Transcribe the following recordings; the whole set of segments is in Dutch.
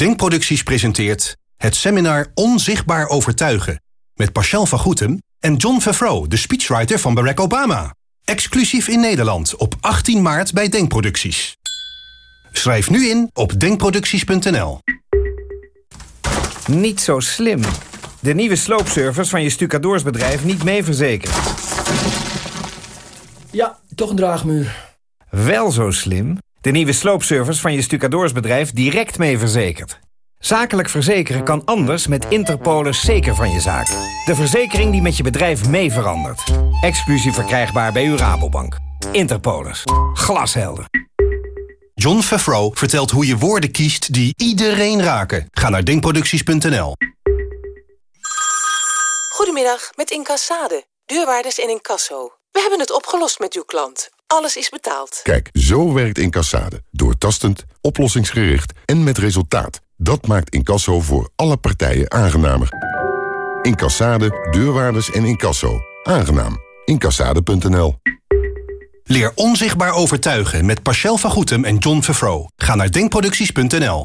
Denkproducties presenteert het seminar Onzichtbaar Overtuigen... met Pascal van Goetem en John Favreau, de speechwriter van Barack Obama. Exclusief in Nederland op 18 maart bij Denkproducties. Schrijf nu in op denkproducties.nl. Niet zo slim. De nieuwe sloopservice van je stucadoorsbedrijf niet mee verzekerd. Ja, toch een draagmuur. Wel zo slim. De nieuwe sloopservice van je stucadoorsbedrijf direct mee verzekerd. Zakelijk verzekeren kan anders met Interpolis zeker van je zaak. De verzekering die met je bedrijf mee verandert. Exclusief verkrijgbaar bij uw Rabobank. Interpolis. Glashelder. John Favreau vertelt hoe je woorden kiest die iedereen raken. Ga naar denkproducties.nl. Goedemiddag, met Incassade. Deurwaarders in Incasso. We hebben het opgelost met uw klant. Alles is betaald. Kijk, zo werkt Incassade. Doortastend, oplossingsgericht en met resultaat. Dat maakt Incasso voor alle partijen aangenamer. Incassade, deurwaarders en Incasso. Aangenaam. Incassade.nl Leer onzichtbaar overtuigen met Pascal van Goetem en John Favreau. Ga naar denkproducties.nl.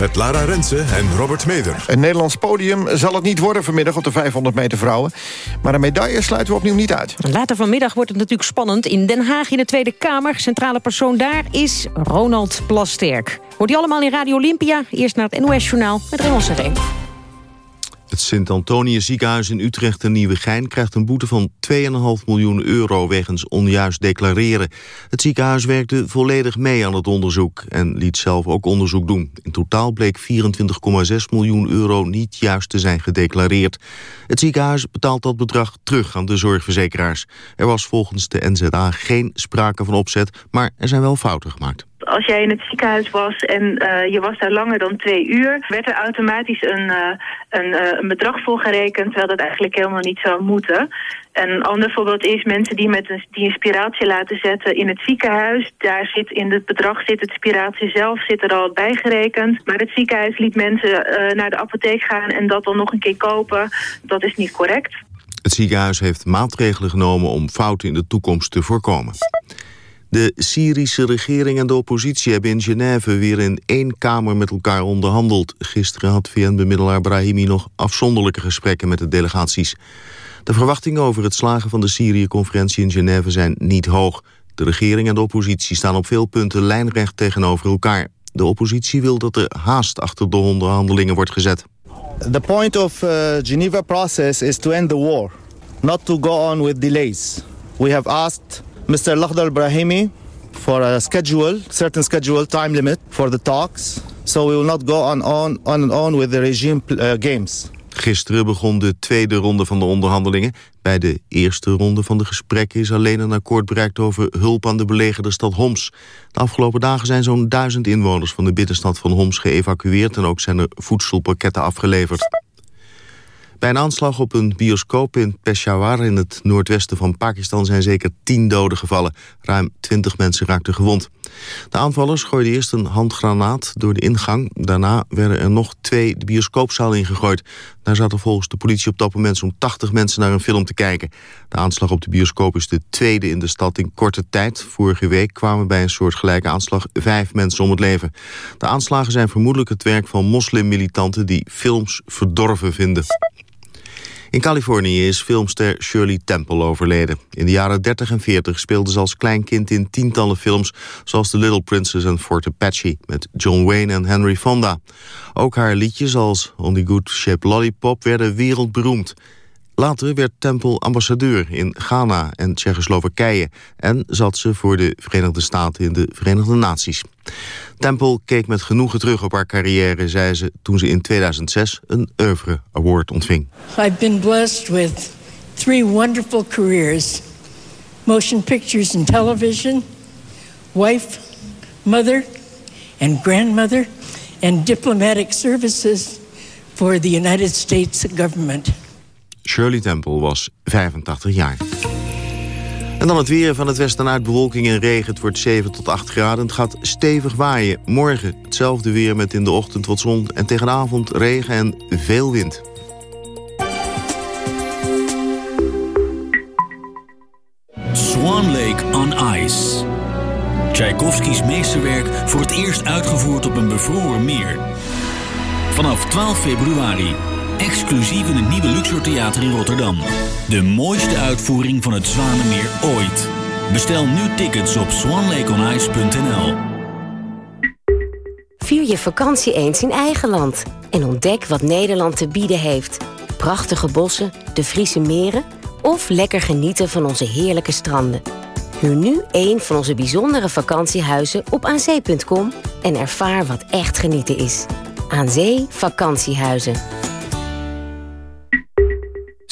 Met Lara Rensen en Robert Meder. Een Nederlands podium zal het niet worden vanmiddag op de 500 meter vrouwen. Maar een medaille sluiten we opnieuw niet uit. Later vanmiddag wordt het natuurlijk spannend. In Den Haag in de Tweede Kamer. Centrale persoon daar is Ronald Plasterk. Wordt hij allemaal in Radio Olympia. Eerst naar het NOS-journaal met Raymond Sereen. Het Sint-Antonius ziekenhuis in Utrecht en Nieuwegein krijgt een boete van 2,5 miljoen euro wegens onjuist declareren. Het ziekenhuis werkte volledig mee aan het onderzoek en liet zelf ook onderzoek doen. In totaal bleek 24,6 miljoen euro niet juist te zijn gedeclareerd. Het ziekenhuis betaalt dat bedrag terug aan de zorgverzekeraars. Er was volgens de NZA geen sprake van opzet, maar er zijn wel fouten gemaakt. Als jij in het ziekenhuis was en uh, je was daar langer dan twee uur... werd er automatisch een, uh, een, uh, een bedrag voor gerekend... terwijl dat eigenlijk helemaal niet zou moeten. Een ander voorbeeld is mensen die, met een, die een laten zetten in het ziekenhuis. Daar zit in het bedrag zit het spiratie zelf zit er al bij gerekend. Maar het ziekenhuis liet mensen naar de apotheek gaan en dat dan nog een keer kopen. Dat is niet correct. Het ziekenhuis heeft maatregelen genomen om fouten in de toekomst te voorkomen. De Syrische regering en de oppositie hebben in Genève weer in één kamer met elkaar onderhandeld. Gisteren had VN-bemiddelaar Brahimi nog afzonderlijke gesprekken met de delegaties. De verwachtingen over het slagen van de Syrië-conferentie in Genève zijn niet hoog. De regering en de oppositie staan op veel punten lijnrecht tegenover elkaar. De oppositie wil dat er haast achter de onderhandelingen wordt gezet. The point of uh, Geneva process is to end the war, not to go on with delays. We have asked Mr. Lakhdar Brahimi for a schedule, certain schedule, time limit for the talks. So we will not go on, on, on and on with the regime uh, games. Gisteren begon de tweede ronde van de onderhandelingen. Bij de eerste ronde van de gesprekken is alleen een akkoord bereikt over hulp aan de belegerde stad Homs. De afgelopen dagen zijn zo'n duizend inwoners van de binnenstad van Homs geëvacueerd en ook zijn er voedselpakketten afgeleverd. Bij een aanslag op een bioscoop in Peshawar in het noordwesten van Pakistan zijn zeker tien doden gevallen. Ruim twintig mensen raakten gewond. De aanvallers gooiden eerst een handgranaat door de ingang. Daarna werden er nog twee de bioscoopzaal ingegooid. Daar zaten volgens de politie op dat moment zo'n 80 mensen naar een film te kijken. De aanslag op de bioscoop is de tweede in de stad in korte tijd. Vorige week kwamen bij een soort gelijke aanslag vijf mensen om het leven. De aanslagen zijn vermoedelijk het werk van moslimmilitanten die films verdorven vinden. In Californië is filmster Shirley Temple overleden. In de jaren 30 en 40 speelde ze als klein kind in tientallen films... zoals The Little Princess en Fort Apache met John Wayne en Henry Fonda. Ook haar liedjes als On the Good Shape Lollipop werden wereldberoemd. Later werd Temple ambassadeur in Ghana en Tsjechoslowakije... en zat ze voor de Verenigde Staten in de Verenigde Naties. Temple keek met genoegen terug op haar carrière, zei ze... toen ze in 2006 een Oeuvre Award ontving. I've been blessed with three wonderful careers. Motion pictures and television, wife, mother and grandmother... and diplomatic services for the United States government. Shirley Temple was 85 jaar. En dan het weer van het westen uit bewolking en regen. Het wordt 7 tot 8 graden. Het gaat stevig waaien. Morgen hetzelfde weer met in de ochtend wat zon... en tegen de avond regen en veel wind. Swan Lake on Ice. Tchaikovskis meesterwerk voor het eerst uitgevoerd op een bevroren meer. Vanaf 12 februari. Exclusief in het nieuwe Luxor Theater in Rotterdam. De mooiste uitvoering van het Zwanenmeer ooit. Bestel nu tickets op swanlakeonice.nl. Vier je vakantie eens in eigen land. En ontdek wat Nederland te bieden heeft. Prachtige bossen, de Friese meren... of lekker genieten van onze heerlijke stranden. Huur nu een van onze bijzondere vakantiehuizen op aanzee.com... en ervaar wat echt genieten is. Aan Zee Vakantiehuizen.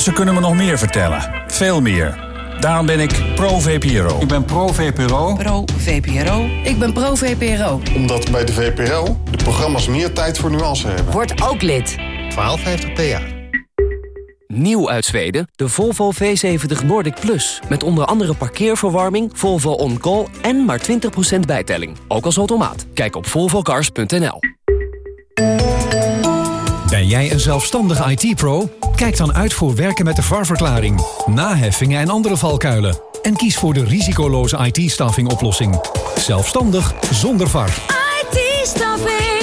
Ze kunnen me nog meer vertellen. Veel meer. Daarom ben ik pro-VPRO. Ik ben pro-VPRO. Pro-VPRO. Ik ben pro-VPRO. Omdat bij de VPRO de programma's meer tijd voor nuance hebben. Word ook lid. 1250 PA. Nieuw uit Zweden, de Volvo V70 Nordic Plus. Met onder andere parkeerverwarming, Volvo On Call en maar 20% bijtelling. Ook als automaat. Kijk op volvocars.nl. Ben jij een zelfstandige IT-pro? Kijk dan uit voor werken met de VAR-verklaring, naheffingen en andere valkuilen. En kies voor de risicoloze IT-staffing oplossing. Zelfstandig zonder VAR. IT-staffing.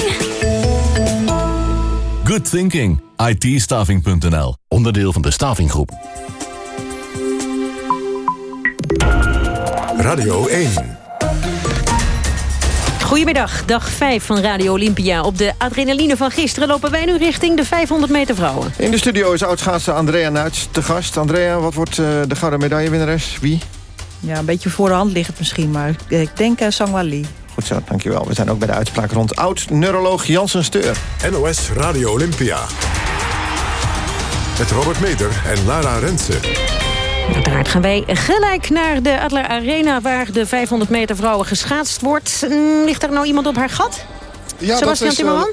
Good thinking. IT-staffing.nl. Onderdeel van de Stavinggroep. Radio 1. Goedemiddag, dag 5 van Radio Olympia. Op de adrenaline van gisteren lopen wij nu richting de 500 meter vrouwen. In de studio is oudschaatser Andrea Nuits te gast. Andrea, wat wordt uh, de gouden medaillewinnares? Wie? Ja, een beetje voor de hand ligt het misschien, maar ik denk uh, Sangwa Lee. Goed zo, dankjewel. We zijn ook bij de uitspraak rond oud-neuroloog Jansen Steur. NOS Radio Olympia. Met Robert Meder en Lara Rensen. Uiteraard gaan wij gelijk naar de Adler Arena... waar de 500 meter vrouwen geschaatst wordt. Mm, ligt er nou iemand op haar gat? Ja, Sebastian dat is, Timmerman?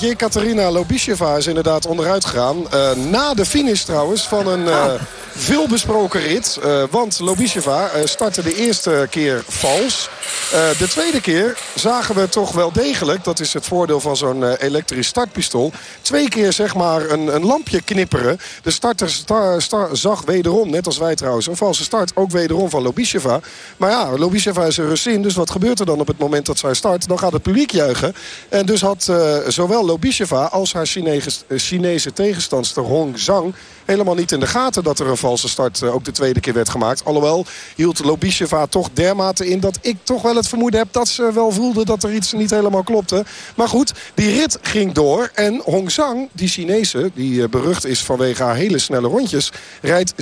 Jekaterina Lobisheva is inderdaad onderuit gegaan. Uh, na de finish trouwens van een... Uh, veel besproken rit. Uh, want Lobisheva uh, startte de eerste keer vals. Uh, de tweede keer zagen we toch wel degelijk... dat is het voordeel van zo'n elektrisch startpistool... twee keer zeg maar een, een lampje knipperen. De starter star, star, zag wederom, net als wij trouwens... een valse start, ook wederom van Lobisheva. Maar ja, Lobisheva is een Russin. Dus wat gebeurt er dan op het moment dat zij start? Dan gaat het publiek juichen. En dus had zowel Lobisheva als haar Chinese, Chinese tegenstandster Hong Zhang... helemaal niet in de gaten dat er een valse start ook de tweede keer werd gemaakt. Alhoewel hield Lobisheva toch dermate in dat ik toch wel het vermoeden heb... dat ze wel voelde dat er iets niet helemaal klopte. Maar goed, die rit ging door. En Hong Zhang, die Chinese, die berucht is vanwege haar hele snelle rondjes... rijdt 37,58.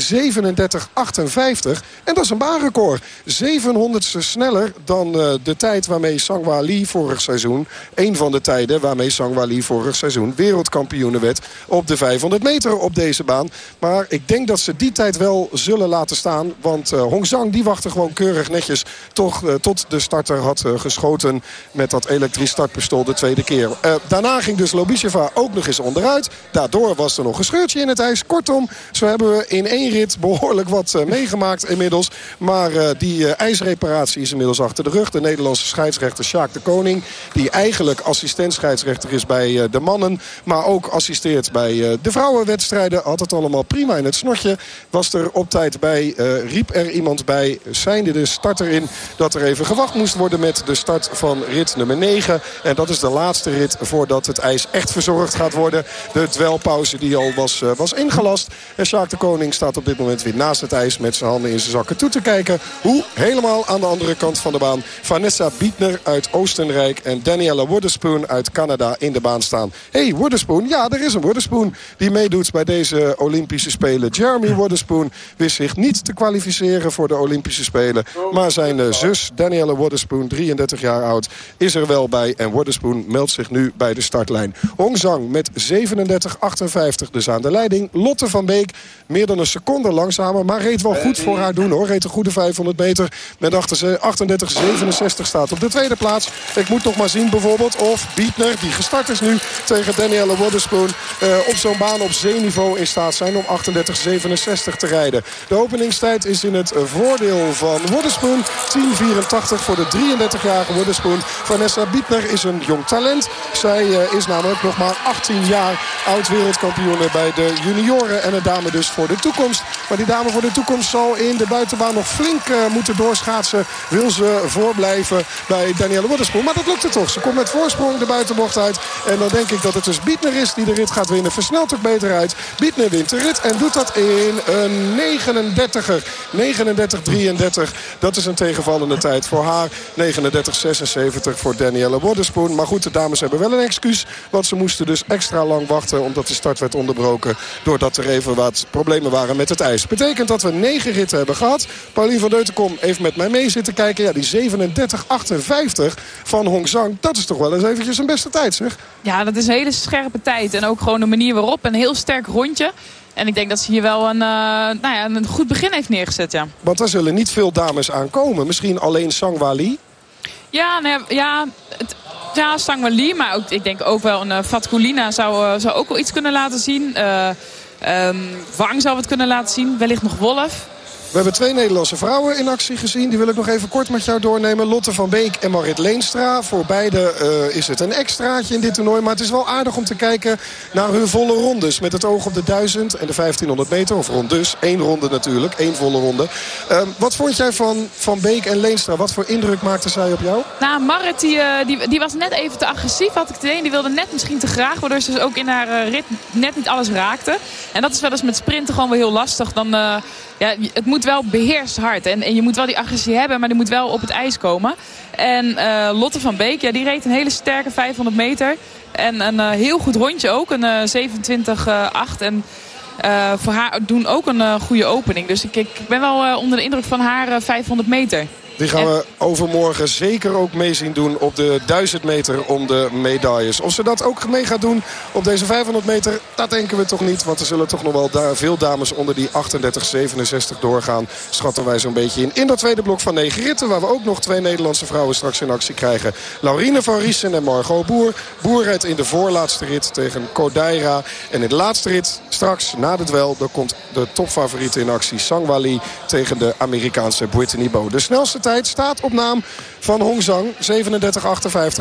En dat is een baanrecord. 700ste sneller dan de tijd waarmee Sangwa Lee vorig seizoen... een van de tijden waarmee Sangwa Lee vorig seizoen wereldkampioene werd... op de 500 meter op deze baan. Maar ik denk dat ze die tijd wel zullen laten staan. Want uh, Hong Zhang die wachtte gewoon keurig netjes toch, uh, tot de starter had uh, geschoten met dat elektrisch startpistool de tweede keer. daarna ging dus Lobisheva ook nog eens onderuit. Daardoor was er nog een scheurtje in het ijs. Kortom, zo hebben we in één rit behoorlijk wat meegemaakt inmiddels. Maar die ijsreparatie is inmiddels achter de rug. De Nederlandse scheidsrechter Sjaak de Koning. Die eigenlijk assistent scheidsrechter is bij de mannen. Maar ook assisteert bij de vrouwenwedstrijden. Had het allemaal prima in het snortje. was er op tijd bij. Uh, riep er iemand bij. Zijnde de starter in dat er even gewacht moest worden met de start van rit nummer 9. En dat is de laatste rit voordat het ijs echt verzorgd gaat worden. De dwelpauze die al was, uh, was ingelast. En Sjaak de Koning staat op dit moment weer naast het ijs met zijn handen in zijn zakken toe te kijken. Hoe helemaal aan de andere kant van de baan Vanessa Bietner uit Oostenrijk en Daniela Wooderspoon uit Canada in de baan staan. hey, Wooderspoon, ja, er is een Wooderspoon die meedoet bij deze Olympische Spelen. Jeremy Wooderspoon wist zich niet te kwalificeren voor de Olympische Spelen. Maar zijn eh, zus Daniela Wooderspoon, 33 jaar oud, is er wel bij. En Wooderspoon meldt zich nu bij de startlijn. Hong Zhang met 37-58 dus aan de leiding. Lotte van Beek meer dan een seconde langzamer. Maar reed wel goed voor haar doen hoor. Reed een goede 500 meter met 38-67 staat op de tweede plaats. Ik moet nog maar zien bijvoorbeeld of Bietner, die gestart is nu tegen Danielle Waterspoon... Uh, op zo'n baan op zeeniveau in staat zijn om 38-67 te rijden. De openingstijd is in het voordeel van Waterspoon. 10.84 voor de 33-jarige Waterspoon. Vanessa Bietner is een jong talent. Zij uh, is namelijk nog maar 18 jaar oud wereldkampioen bij de junioren. En een dame dus voor de toekomst. Maar die dame voor de toekomst zal in de buitenbaan nog flink uh, moeten doorschaatsen. Wil ze voorblijven bij Danielle Waterspoon. Maar dat lukt er toch. Ze komt met voorsprong de buitenbocht uit. En dan denk ik dat het dus Bietner is die de rit gaat winnen. Versnelt ook beter uit. Bietner wint de rit en doet dat in een 39er. 39-33. Dat is een tegenvallende tijd voor haar. 39-76 voor Danielle Waterspoon. Maar goed, de dames hebben wel een excuus. Want ze moesten dus extra lang wachten omdat de start werd onderbroken. Doordat er even wat problemen waren met het ijs. Betekent dat we negen ritten hebben gehad. Paulien van Deutenkom heeft met mij mee zitten kijken. Ja, die 37-58 van Hong Zhang. Dat is toch wel eens eventjes een beste tijd, zeg. Ja, dat is een hele scherpe tijd. En ook gewoon de manier waarop. Een heel sterk rondje. En ik denk dat ze hier wel een, uh, nou ja, een goed begin heeft neergezet, ja. Want er zullen niet veel dames aankomen. Misschien alleen Sangwali. Ja, nee, ja, het, ja, Sangwali. Maar ook, ik denk ook wel een uh, Fatkulina zou, uh, zou ook wel iets kunnen laten zien. Um, Wang zou het kunnen laten zien. Wellicht nog Wolf. We hebben twee Nederlandse vrouwen in actie gezien. Die wil ik nog even kort met jou doornemen. Lotte van Beek en Marit Leenstra. Voor beide uh, is het een extraatje in dit toernooi. Maar het is wel aardig om te kijken naar hun volle rondes. Met het oog op de 1000 en de 1500 meter. Of rondes. Eén ronde natuurlijk. Eén volle ronde. Uh, wat vond jij van Van Beek en Leenstra? Wat voor indruk maakte zij op jou? Nou, Marit die, uh, die, die was net even te agressief. Had ik het idee. Die wilde net misschien te graag. Waardoor ze dus ook in haar rit net niet alles raakte. En dat is wel eens met sprinten gewoon wel heel lastig. Dan ja, het moet wel beheerst hard. En, en je moet wel die agressie hebben, maar die moet wel op het ijs komen. En uh, Lotte van Beek, ja, die reed een hele sterke 500 meter. En een uh, heel goed rondje ook, een uh, 27-8. En uh, voor haar doen ook een goede opening. Dus ik, ik ben wel onder de indruk van haar 500 meter. Die gaan we overmorgen zeker ook mee zien doen op de 1000 meter om de medailles. Of ze dat ook mee gaat doen op deze 500 meter, dat denken we toch niet. Want er zullen toch nog wel daar veel dames onder die 38-67 doorgaan. Schatten wij zo'n beetje in. In dat tweede blok van negen ritten, waar we ook nog twee Nederlandse vrouwen straks in actie krijgen. Laurine van Riesen en Margot Boer. Boer rijdt in de voorlaatste rit tegen Kodaira. En in de laatste rit, straks na de duel, dan komt de topfavoriet in actie. Sangwali tegen de Amerikaanse Brittany Bo. De snelste tijd tijd staat op naam van Hong Zhang.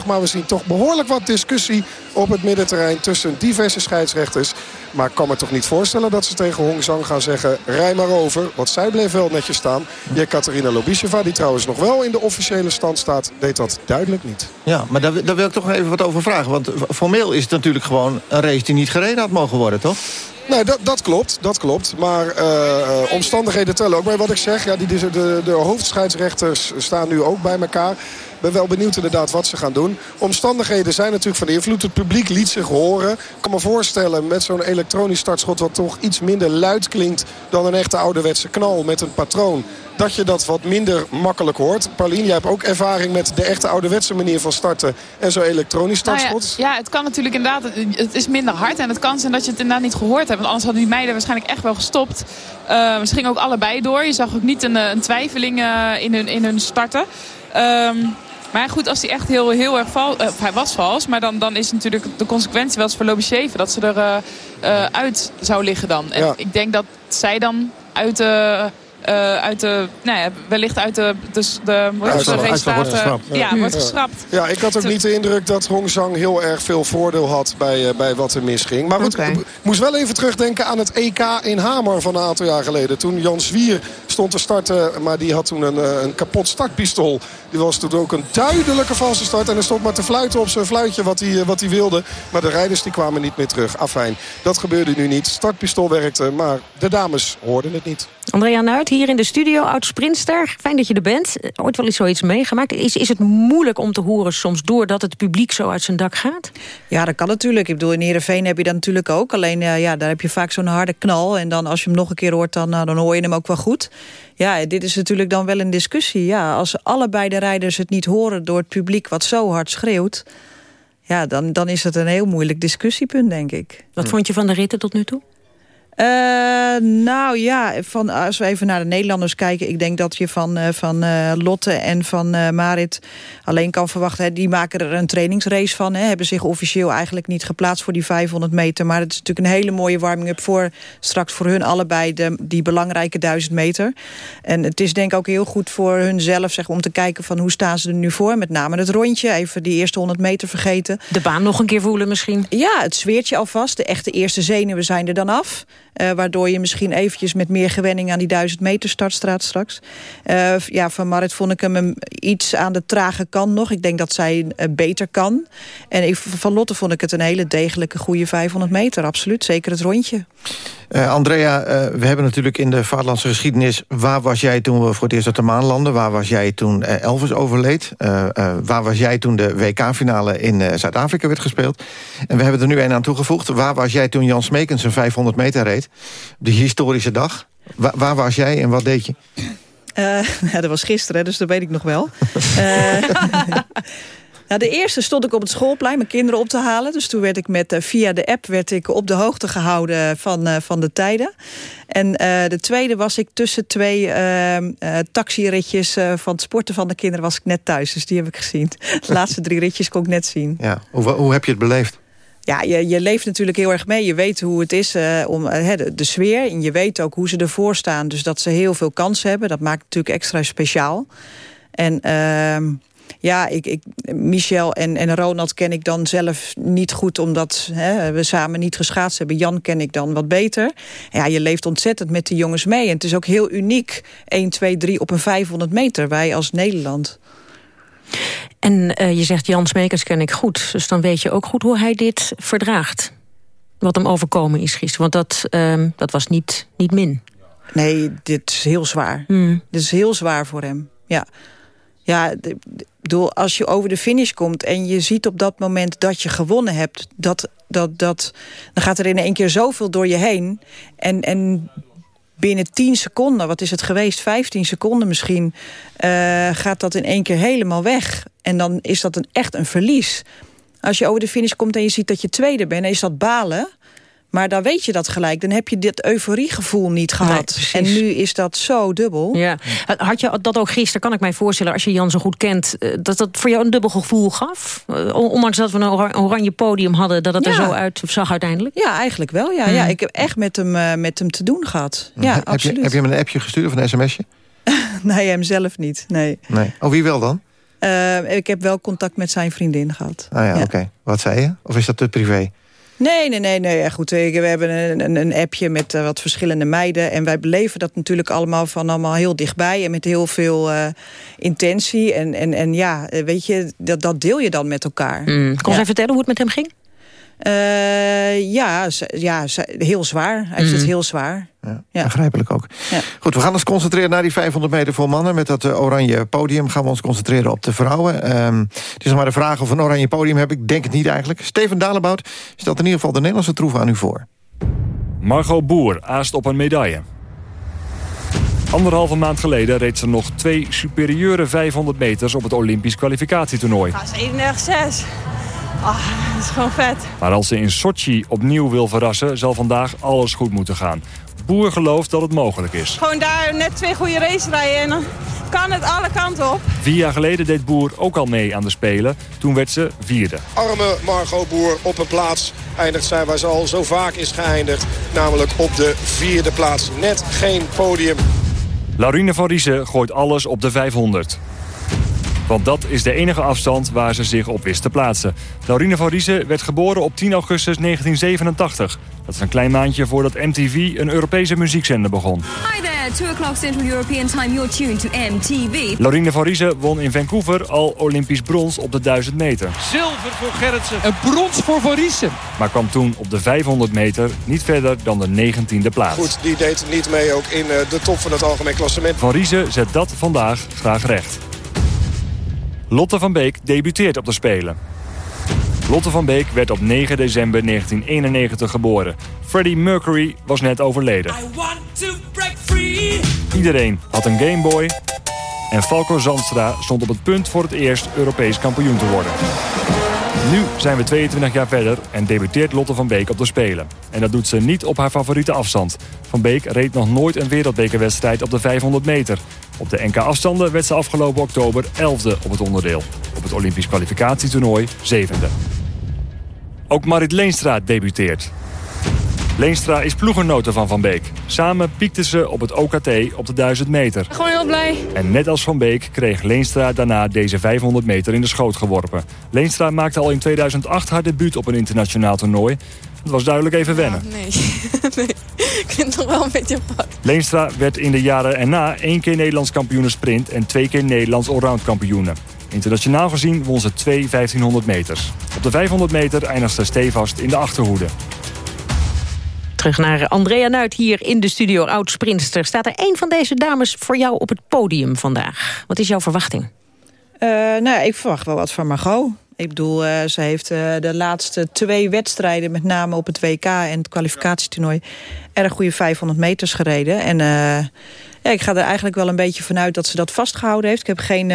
37-58. Maar we zien toch behoorlijk wat discussie op het middenterrein tussen diverse scheidsrechters. Maar ik kan me toch niet voorstellen dat ze tegen Hong Zhang gaan zeggen... rij maar over, want zij bleef wel netjes staan. Katerina Lobisheva, die trouwens nog wel in de officiële stand staat... deed dat duidelijk niet. Ja, maar daar, daar wil ik toch even wat over vragen. Want formeel is het natuurlijk gewoon een race die niet gereden had mogen worden, toch? Nee, dat, dat klopt. Dat klopt. Maar uh, omstandigheden tellen ook bij wat ik zeg. Ja, die, de, de, de hoofdscheidsrechters staan nu ook bij elkaar ben wel benieuwd inderdaad wat ze gaan doen. Omstandigheden zijn natuurlijk van invloed. Het publiek liet zich horen. Ik kan me voorstellen met zo'n elektronisch startschot... wat toch iets minder luid klinkt dan een echte ouderwetse knal met een patroon dat je dat wat minder makkelijk hoort. Paulien, jij hebt ook ervaring met de echte ouderwetse manier van starten... en zo elektronisch startschot. Nou ja, ja, het kan natuurlijk inderdaad... Het is minder hard en het kan zijn dat je het inderdaad niet gehoord hebt. Want anders hadden die meiden waarschijnlijk echt wel gestopt. Uh, ze gingen ook allebei door. Je zag ook niet een, een twijfeling uh, in, hun, in hun starten. Um, maar goed, als hij echt heel, heel erg vals... Uh, hij was vals, maar dan, dan is natuurlijk de consequentie wel eens voor Lobisheva... dat ze er uh, uh, uit zou liggen dan. En ja. ik denk dat zij dan uit, eh, uit de, nou ja, wellicht uit de, dus de, de Uitslag- uitslag wordt geschrapt. Ja, wordt geschrapt. Ja, ik had ook niet de indruk dat Hong Zhang heel erg veel voordeel had bij, eh, bij wat er misging. Maar goed, ik moest wel even terugdenken aan het EK in Hamer van een aantal jaar geleden. Toen Jan Zwier stond te starten, maar die had toen een, eh, een kapot startpistool. Die was toen ook een duidelijke valse start. En hij stond maar te fluiten op zijn fluitje wat hij, eh, wat hij wilde. Maar de rijders die kwamen niet meer terug. Afijn, dat gebeurde nu niet. Startpistool werkte, maar de dames hoorden het niet. Andrea Nuit, hier in de studio, oud-sprinster. Fijn dat je er bent. Eh, Ooit wel eens zoiets meegemaakt. Is, is het moeilijk om te horen soms doordat het publiek zo uit zijn dak gaat? Ja, dat kan natuurlijk. Ik bedoel, in Heerenveen heb je dat natuurlijk ook. Alleen, eh, ja, daar heb je vaak zo'n harde knal. En dan als je hem nog een keer hoort, dan, dan hoor je hem ook wel goed. Ja, dit is natuurlijk dan wel een discussie. Ja, als allebei de rijders het niet horen door het publiek... wat zo hard schreeuwt... Ja, dan, dan is het een heel moeilijk discussiepunt, denk ik. Wat vond je van de ritten tot nu toe? Eh, nou ja, van, als we even naar de Nederlanders kijken... ik denk dat je van, eh, van eh, Lotte en van Marit alleen kan verwachten... Hè, die maken er een trainingsrace van. Hè, hebben zich officieel eigenlijk niet geplaatst voor die 500 meter. Maar het is natuurlijk een hele mooie warming-up voor... straks voor hun allebei de, die belangrijke 1000 meter. En het is denk ik ook heel goed voor hun zelf... Zeg, om te kijken van hoe staan ze er nu voor. Met name het rondje, even die eerste 100 meter vergeten. De baan nog een keer voelen misschien? Ja, het zweertje alvast. De echte eerste zenuwen zijn er dan af. Eh, waardoor je misschien eventjes met meer gewenning aan die 1000 meter startstraat straks. Eh, ja, van Marit vond ik hem iets aan de trage kant nog. Ik denk dat zij eh, beter kan. En van Lotte vond ik het een hele degelijke goede 500 meter. Absoluut, zeker het rondje. Andrea, we hebben natuurlijk in de vaderlandse geschiedenis... waar was jij toen we voor het eerst op de maan landen? Waar was jij toen Elvis overleed? Waar was jij toen de WK-finale in Zuid-Afrika werd gespeeld? En we hebben er nu een aan toegevoegd. Waar was jij toen Jan Smekens een 500 meter reed? Die historische dag. Wa- waar was jij en wat deed je? Eh, ja, dat was gisteren, dus dat weet ik nog wel. Eh, nou, de eerste stond ik op het schoolplein mijn kinderen op te halen. Dus toen werd ik met, eh, via de app werd ik op de hoogte gehouden van, van de tijden. En de tweede was ik tussen twee eh, taxiritjes van het sporten van de kinderen... was ik net thuis, dus die heb ik gezien. De laatste drie ritjes kon ik net zien. Ja. Hoe, hoe heb je het beleefd? Ja, je, je leeft natuurlijk heel erg mee. Je weet hoe het is eh, om eh, de, de sfeer. En je weet ook hoe ze ervoor staan. Dus dat ze heel veel kansen hebben. Dat maakt natuurlijk extra speciaal. En ehm, ja, ik, ik, Michel en, en Ronald ken ik dan zelf niet goed... omdat we samen niet geschaatst hebben. Jan ken ik dan wat beter. Ja, je leeft ontzettend met die jongens mee. En het is ook heel uniek. 1, 2, 3 op een 500 meter. Wij als Nederland. En eh, je zegt Jan Smekers ken ik goed. Dus dan weet je ook goed hoe hij dit verdraagt. Wat hem overkomen is gisteren. Want dat, ehm, dat was niet, niet min. Nee, dit is heel zwaar. Dit is heel zwaar voor hem. Ja, ja de- de- bedoel, als je over de finish komt en je ziet op dat moment dat je gewonnen hebt, dat, dat, dat, dan gaat er in één keer zoveel door je heen. En, en binnen 10 seconden, wat is het geweest, 15 seconden misschien, eh, gaat dat in één keer helemaal weg. En dan is dat een, echt een verlies. Als je over de finish komt en je ziet dat je tweede bent, is dat balen. Maar dan weet je dat gelijk. Dan heb je dit euforiegevoel niet gehad. precies. en nu is dat zo dubbel. Ja. Had je dat ook gisteren, kan ik mij voorstellen... als je Jan zo goed kent, eh, dat dat voor jou een dubbel gevoel gaf? Eh, Ondanks dat we een ora- oranje podium hadden... dat het er zo uit zag uiteindelijk? Ja, eigenlijk wel. Ja, Hmm. ja. Ik heb echt met hem, eh, met hem te doen gehad. Ja, heb, je, absoluut. heb je hem een appje gestuurd of een sms'je? Nee, hem zelf niet. Nee. Nee. Oh, wie wel dan? Eh, ik heb wel contact met zijn vriendin gehad. Ah ja, Ja. oké. Wat zei je? Of is dat te privé? Nee, nee, nee, nee. Ja, Goed, we we hebben een, een, appje met eh, wat verschillende meiden. En wij beleven dat natuurlijk allemaal van allemaal heel dichtbij. En met heel veel eh, intentie. En, en, en ja, eh, weet je, dat, dat deel je dan met elkaar. Mm. Kon Ja. zij vertellen hoe het met hem ging? Eh, ja, ja heel zwaar. Hij heeft Mm. het heel zwaar. Ja. Begrijpelijk ook. Ja. Goed, we gaan ons concentreren naar die 500 meter voor mannen. Met dat eh, oranje podium gaan we ons concentreren op de vrouwen. Ehm, het is nog maar de vraag of we een oranje podium hebben. Ik denk het niet eigenlijk. Steven Dalebout stelt in ieder geval de Nederlandse troeven aan u voor. Margot Boer aast op een medaille. Anderhalve maand geleden reed ze nog twee superieure 500 meters op het Olympisch kwalificatietoernooi. Dat is 31,6. Ah, dat is gewoon vet. Maar als ze in Sochi opnieuw wil verrassen, zal vandaag alles goed moeten gaan. Boer gelooft dat het mogelijk is. Gewoon daar net twee goede races rijden en dan kan het alle kanten op. Vier jaar geleden deed Boer ook al mee aan de Spelen. Toen werd ze vierde. Arme Margot Boer op een plaats eindigt zij waar ze al zo vaak is geëindigd. Namelijk op de vierde plaats. Net geen podium. Laurine van Riesen gooit alles op de 500. Want dat is de enige afstand waar ze zich op wist te plaatsen. Laurine van Riesen werd geboren op 10 augustus 1987. Dat is een klein maandje voordat MTV een Europese muziekzender begon. Hi there, 2 o'clock Central European Time. You're tuned to MTV. Laurine van Riesen won in Vancouver al Olympisch brons op de 1000 meter. Zilver voor Gerritsen en brons voor Van Riesen. Maar kwam toen op de 500 meter niet verder dan de 19e plaats. Goed, die deed niet mee ook in eh, de top van het algemeen klassement. Van Riesen zet dat vandaag graag recht. Lotte van Beek debuteert op de Spelen. Lotte van Beek werd op 9 december 1991 geboren. Freddie Mercury was net overleden. Iedereen had een Game Boy. En Falco Zandstra stond op het punt voor het eerst Europees kampioen te worden. Nu zijn we 22 jaar verder en debuteert Lotte van Beek op de Spelen. En dat doet ze niet op haar favoriete afstand. Van Beek reed nog nooit een wereldbekerwedstrijd op de 500 meter. Op de NK-afstanden werd ze afgelopen oktober 11e op het onderdeel. Op het Olympisch kwalificatietoernooi 7e. Ook Marit Leenstra debuteert. Leenstra is ploeggenote van Van Beek. Samen piekten ze op het OKT op de 1000 meter. Gewoon heel blij. En net als Van Beek kreeg Leenstra daarna deze 500 meter in de schoot geworpen. Leenstra maakte al in 2008 haar debuut op een internationaal toernooi. Het was duidelijk even wennen. Nee, nee. ik vind het nog wel een beetje apart. Leenstra werd in de jaren erna één keer Nederlands kampioene sprint... en twee keer Nederlands allround kampioene. Internationaal gezien won ze twee 1500 meters. Op de 500 meter eindigde stevast in de achterhoede. Terug naar Andrea Nuit hier in de studio, oud-sprinster. Staat er één van deze dames voor jou op het podium vandaag? Wat is jouw verwachting? Uh, nou, ja, ik verwacht wel wat van Margot. Ik bedoel, uh, ze heeft uh, de laatste twee wedstrijden... met name op het WK en het kwalificatietoernooi... erg goede 500 meters gereden. En ja, ik ga er eigenlijk wel een beetje vanuit dat ze dat vastgehouden heeft. Ik heb geen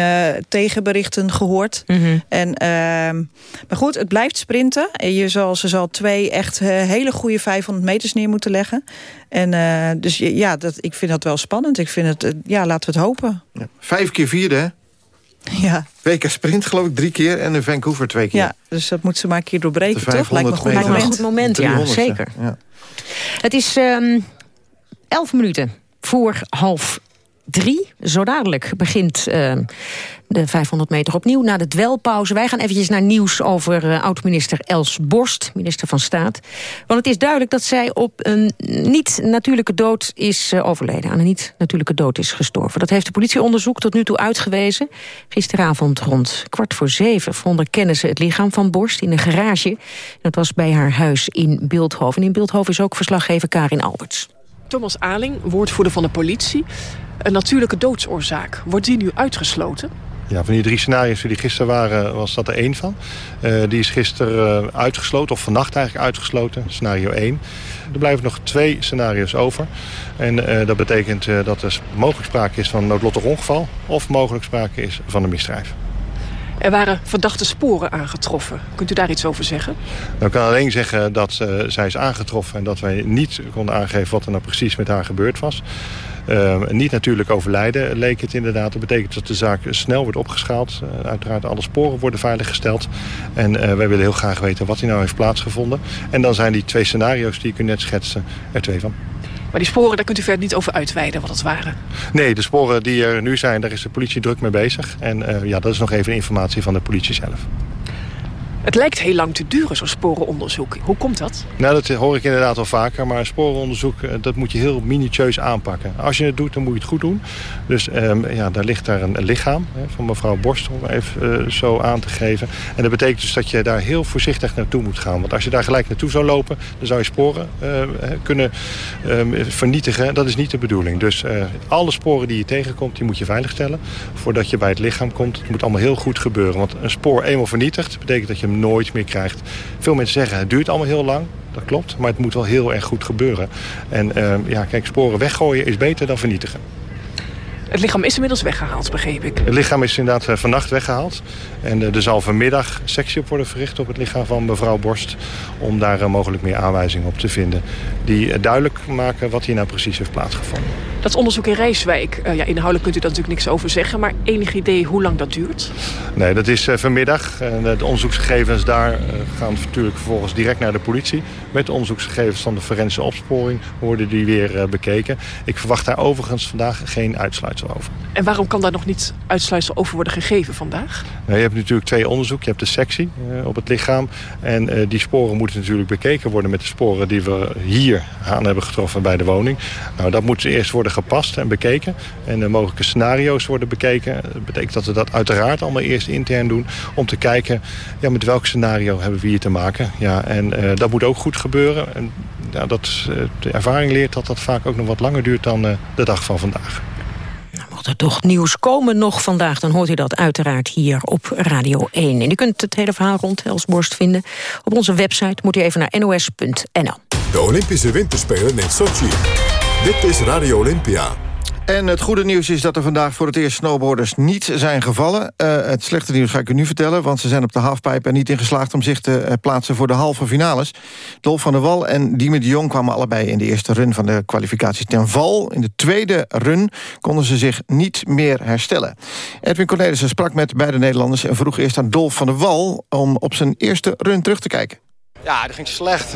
tegenberichten gehoord. Mm -hmm. en, ehm, maar goed, het blijft sprinten. Je zal, ze zal twee echt hele goede 500 meters neer moeten leggen. En dus ja, dat, ik vind dat wel spannend. Ik vind het, ja, laten we het hopen. Ja. Vijf keer vierde, hè? Ja. WK Sprint geloof ik drie keer en in Vancouver twee keer. Ja, dus dat moet ze maar een keer doorbreken, toch? Lijkt me een goed moment. Een goed moment, ja, zeker. Ja. Het is um, elf minuten voor half drie. Zo dadelijk begint uh, de 500 meter opnieuw na de dwelpauze. Wij gaan eventjes naar nieuws over uh, oud-minister Els Borst, minister van Staat. Want het is duidelijk dat zij op een niet-natuurlijke dood is uh, overleden. Aan een niet-natuurlijke dood is gestorven. Dat heeft de politieonderzoek tot nu toe uitgewezen. Gisteravond rond kwart voor zeven vonden kennissen het lichaam van Borst in een garage. Dat was bij haar huis in Beeldhoven. En in Beeldhoven is ook verslaggever Karin Alberts. Thomas Aling, woordvoerder van de politie. Een natuurlijke doodsoorzaak. Wordt die nu uitgesloten? Ja, van die drie scenario's die gisteren waren, was dat er één van. Uh, die is gisteren uh, uitgesloten, of vannacht eigenlijk uitgesloten, scenario 1. Er blijven nog twee scenario's over. En uh, dat betekent dat er mogelijk sprake is van een noodlottig ongeval... of mogelijk sprake is van een misdrijf. Er waren verdachte sporen aangetroffen. Kunt u daar iets over zeggen? Nou, ik kan alleen zeggen dat uh, zij is aangetroffen... en dat wij niet konden aangeven wat er nou precies met haar gebeurd was. Uh, niet natuurlijk overlijden leek het inderdaad. Dat betekent dat de zaak snel wordt opgeschaald. Uh, uiteraard alle sporen worden veiliggesteld. En uh, wij willen heel graag weten wat hier nou heeft plaatsgevonden. En dan zijn die twee scenario's die ik u net schetste er twee van. Maar die sporen, daar kunt u verder niet over uitweiden wat het waren? Nee, de sporen die er nu zijn, daar is de politie druk mee bezig. En uh, ja, dat is nog even informatie van de politie zelf. Het lijkt heel lang te duren, zo'n sporenonderzoek. Hoe komt dat? Nou, dat hoor ik inderdaad al vaker. Maar sporenonderzoek, dat moet je heel minutieus aanpakken. Als je het doet, dan moet je het goed doen. Dus um, ja, daar ligt daar een, lichaam hè, van mevrouw Borst, om even uh, zo aan te geven. En dat betekent dus dat je daar heel voorzichtig naartoe moet gaan. Want als je daar gelijk naartoe zou lopen, dan zou je sporen uh, kunnen um, vernietigen. Dat is niet de bedoeling. Dus alle sporen die je tegenkomt, die moet je veiligstellen. Voordat je bij het lichaam komt. Het moet allemaal heel goed gebeuren. Want een spoor eenmaal vernietigd, betekent dat je hem nooit meer krijgt. Veel mensen zeggen het duurt allemaal heel lang. Dat klopt, maar het moet wel heel erg goed gebeuren. En uh, ja, kijk, sporen weggooien is beter dan vernietigen. Het lichaam is inmiddels weggehaald, begreep ik. Het lichaam is inderdaad uh, vannacht weggehaald. En uh, er zal vanmiddag sectie op worden verricht op het lichaam van mevrouw Borst... om daar uh, mogelijk meer aanwijzingen op te vinden... die duidelijk maken wat hier nou precies heeft plaatsgevonden. Dat onderzoek in Rijswijk, ja, inhoudelijk kunt u daar natuurlijk niks over zeggen... maar enig idee hoe lang dat duurt? Nee, dat is vanmiddag. de onderzoeksgegevens daar gaan natuurlijk vervolgens direct naar de politie. Met de onderzoeksgegevens van de forensische opsporing worden die weer bekeken. Ik verwacht daar overigens vandaag geen uitsluitsel over. En waarom kan daar nog niet uitsluitsel over worden gegeven vandaag? Nou, je hebt natuurlijk twee onderzoeken. Je hebt de sectie uh, op het lichaam. En uh, die sporen moeten natuurlijk bekeken worden met de sporen die we hier aan hebben getroffen bij de woning. Nou, dat moet eerst worden gepast en bekeken. En de mogelijke scenario's worden bekeken. Dat betekent dat we dat uiteraard allemaal eerst intern doen. Om te kijken, ja, met welk scenario hebben we hier te maken. Ja, en uh, dat moet ook goed gebeuren. En, ja, dat, de ervaring leert dat dat vaak ook nog wat langer duurt dan de dag van vandaag. Mocht er toch nieuws komen nog vandaag... dan hoort u dat uiteraard hier op Radio 1. En u kunt het hele verhaal rond Helsborst vinden. Op onze website moet u even naar nos.nl. De Olympische Winterspelen in Sochi. Dit is Radio Olympia. En het goede nieuws is dat er vandaag voor het eerst snowboarders niet zijn gevallen. Uh, het slechte nieuws ga ik u nu vertellen, want ze zijn op de halfpijp er niet in geslaagd om zich te uh, plaatsen voor de halve finales. Dolf van der Wal en Diemer de Jong kwamen allebei in de eerste run van de kwalificatie ten val. In de tweede run konden ze zich niet meer herstellen. Edwin Cornelissen sprak met beide Nederlanders en vroeg eerst aan Dolf van der Wal om op zijn eerste run terug te kijken. Ja, dat ging slecht.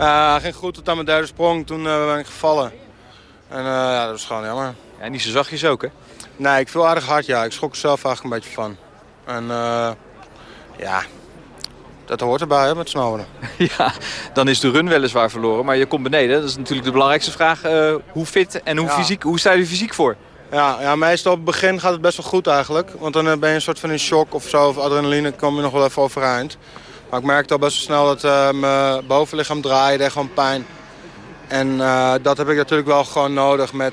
Uh, ging goed tot aan mijn derde sprong, toen ben ik gevallen. En uh, ja, dat was gewoon jammer. Ja, niet zo zachtjes ook, hè? Nee, ik viel aardig hard, ja. Ik schrok er zelf eigenlijk een beetje van. En uh, ja, dat hoort erbij, hè, met snowboarden. ja, dan is de run weliswaar verloren, maar je komt beneden. Dat is natuurlijk de belangrijkste vraag. Uh, hoe fit en hoe, ja. fysiek, hoe sta je fysiek voor? Ja, ja, meestal op het begin gaat het best wel goed eigenlijk. Want dan ben je een soort van in shock of zo, of adrenaline, kom je nog wel even overeind. Maar ik merkte al best wel snel dat uh, mijn bovenlichaam draaide en gewoon pijn. En uh, dat heb ik natuurlijk wel gewoon nodig met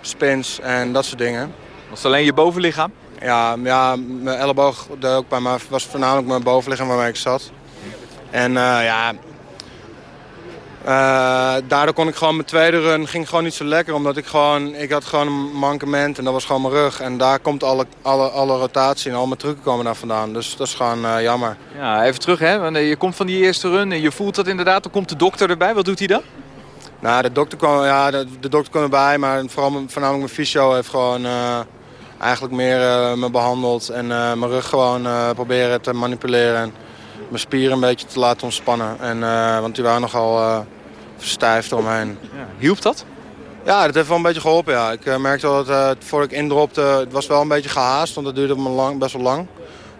spins en dat soort dingen. Was het alleen je bovenlichaam? Ja, ja mijn elleboog ook bij me was voornamelijk mijn bovenlichaam waarmee ik zat. En uh, ja, uh, daardoor kon ik gewoon mijn tweede run ging gewoon niet zo lekker. Omdat ik gewoon, ik had gewoon een mankement en dat was gewoon mijn rug. En daar komt alle, alle, alle rotatie en al mijn trucken komen daar vandaan. Dus dat is gewoon uh, jammer. Ja, even terug hè. Je komt van die eerste run en je voelt dat inderdaad. Dan komt de dokter erbij. Wat doet hij dan? Nou, de dokter kwam, ja, de, de dokter kwam erbij, maar vooral voornamelijk mijn fysio heeft gewoon uh, eigenlijk meer uh, me behandeld. En uh, mijn rug gewoon proberen te manipuleren en mijn spieren een beetje te laten ontspannen. En, want die waren nogal verstijfd omheen. Ja. Hielp dat? Ja, dat heeft wel een beetje geholpen, ja. Ik merkte wel dat voordat ik indropte, het was wel een beetje gehaast, want dat duurde me lang, best wel lang.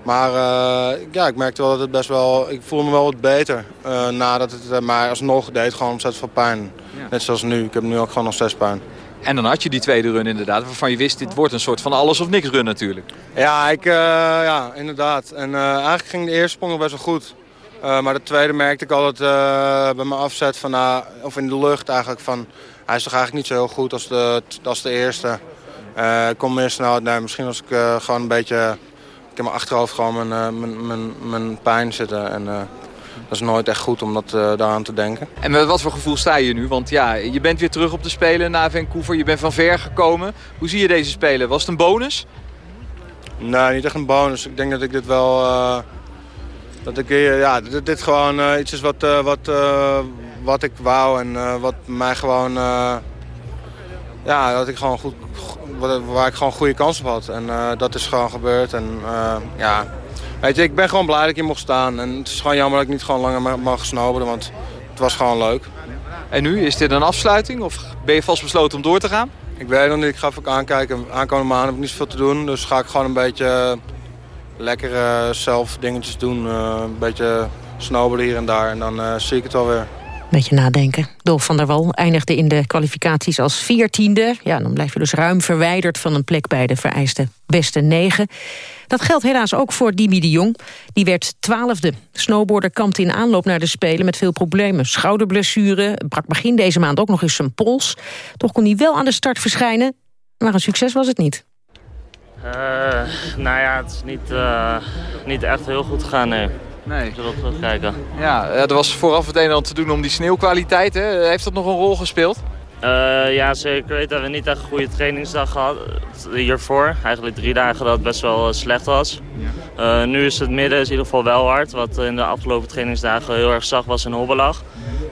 Maar uh, ja, ik merkte wel dat het best wel... Ik voelde me wel wat beter uh, nadat het uh, mij alsnog deed. Gewoon ontzettend veel pijn. Ja. Net zoals nu. Ik heb nu ook gewoon nog steeds pijn. En dan had je die tweede run inderdaad, waarvan je wist... dit wordt een soort van alles of niks run natuurlijk. Ja, ik, ja inderdaad. En eigenlijk ging de eerste sprong nog best wel goed. maar de tweede merkte ik altijd bij mijn afzet, van, of in de lucht eigenlijk... van hij is toch eigenlijk niet zo heel goed als de, als de eerste. ik kom meer snel... Nee, misschien was ik gewoon een beetje ik heb mijn achterhoofd gewoon mijn, uh, mijn, mijn, mijn, pijn zitten. En uh, dat is nooit echt goed om dat, uh, daaraan te denken. En met wat voor gevoel sta je nu? Want ja, je bent weer terug op de Spelen na Vancouver. Je bent van ver gekomen. Hoe zie je deze Spelen? Was het een bonus? Nee, niet echt een bonus. Ik denk dat ik dit wel... dat ik, ja, dit, dit gewoon iets is wat, wat, wat ik wou en wat mij gewoon... ja, dat ik gewoon goed, waar ik gewoon goede kans op had. En uh, dat is gewoon gebeurd. En uh, ja, weet je, ik ben gewoon blij dat ik hier mocht staan. En het is gewoon jammer dat ik niet gewoon langer mag snowboarden, want het was gewoon leuk. En nu, is dit een afsluiting of ben je vast besloten om door te gaan? Ik weet nog niet, ik ga even aankijken. Aankomende maanden heb ik niet zoveel te doen, dus ga ik gewoon een beetje lekker uh, zelf dingetjes doen. een beetje snowboarden hier en daar en dan zie ik het wel weer. Beetje nadenken. Dolf van der Wal eindigde in de kwalificaties als veertiende. Ja, dan blijf je dus ruim verwijderd van een plek bij de vereiste beste negen. Dat geldt helaas ook voor Dimi de Jong. Die werd twaalfde. Snowboarder kampte in aanloop naar de Spelen met veel problemen. Schouderblessure, brak begin deze maand ook nog eens zijn pols. Toch kon hij wel aan de start verschijnen, maar een succes was het niet. Uh, nou ja, het is niet, uh, niet echt heel goed gegaan. Nee. Ik wil terugkijken. Ja, er was vooraf het een en ander te doen om die sneeuwkwaliteit. Hè? Heeft dat nog een rol gespeeld? Uh, ja, zeker weten. We hebben niet echt een goede trainingsdag gehad hiervoor. Eigenlijk drie dagen dat het best wel slecht was. Uh, nu is het midden is in ieder geval wel hard. Wat in de afgelopen trainingsdagen heel erg zacht was en hobbelig.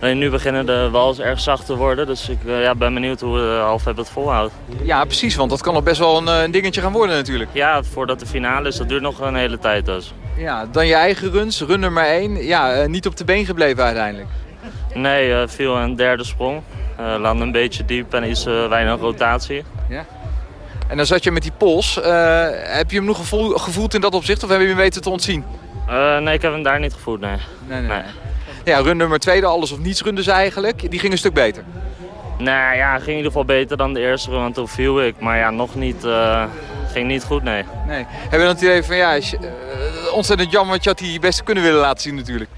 En nu beginnen de wals erg zacht te worden. Dus ik uh, ja, ben benieuwd hoe de half het volhoudt. Ja, precies. Want dat kan nog best wel een, een, dingetje gaan worden natuurlijk. Ja, voordat de finale is. Dat duurt nog een hele tijd dus. Ja, dan je eigen runs. Run nummer 1. Ja, niet op de been gebleven uiteindelijk. Nee, viel een derde sprong. Uh, landde een beetje diep en iets uh, weinig rotatie. Ja. En dan zat je met die pols. Uh, heb je hem nog gevoel, gevoeld in dat opzicht of heb je hem weten te ontzien? nee, ik heb hem daar niet gevoeld, nee. nee, nee. nee. Ja, run nummer 2, de alles of niets run dus eigenlijk. Die ging een stuk beter. Nou ja, ging in ieder geval beter dan de eerste run, want toen viel ik. Maar ja, nog niet, ging niet goed, nee. nee. Heb je dan het idee van, ja, ontzettend jammer, want je had die beste kunnen willen laten zien natuurlijk.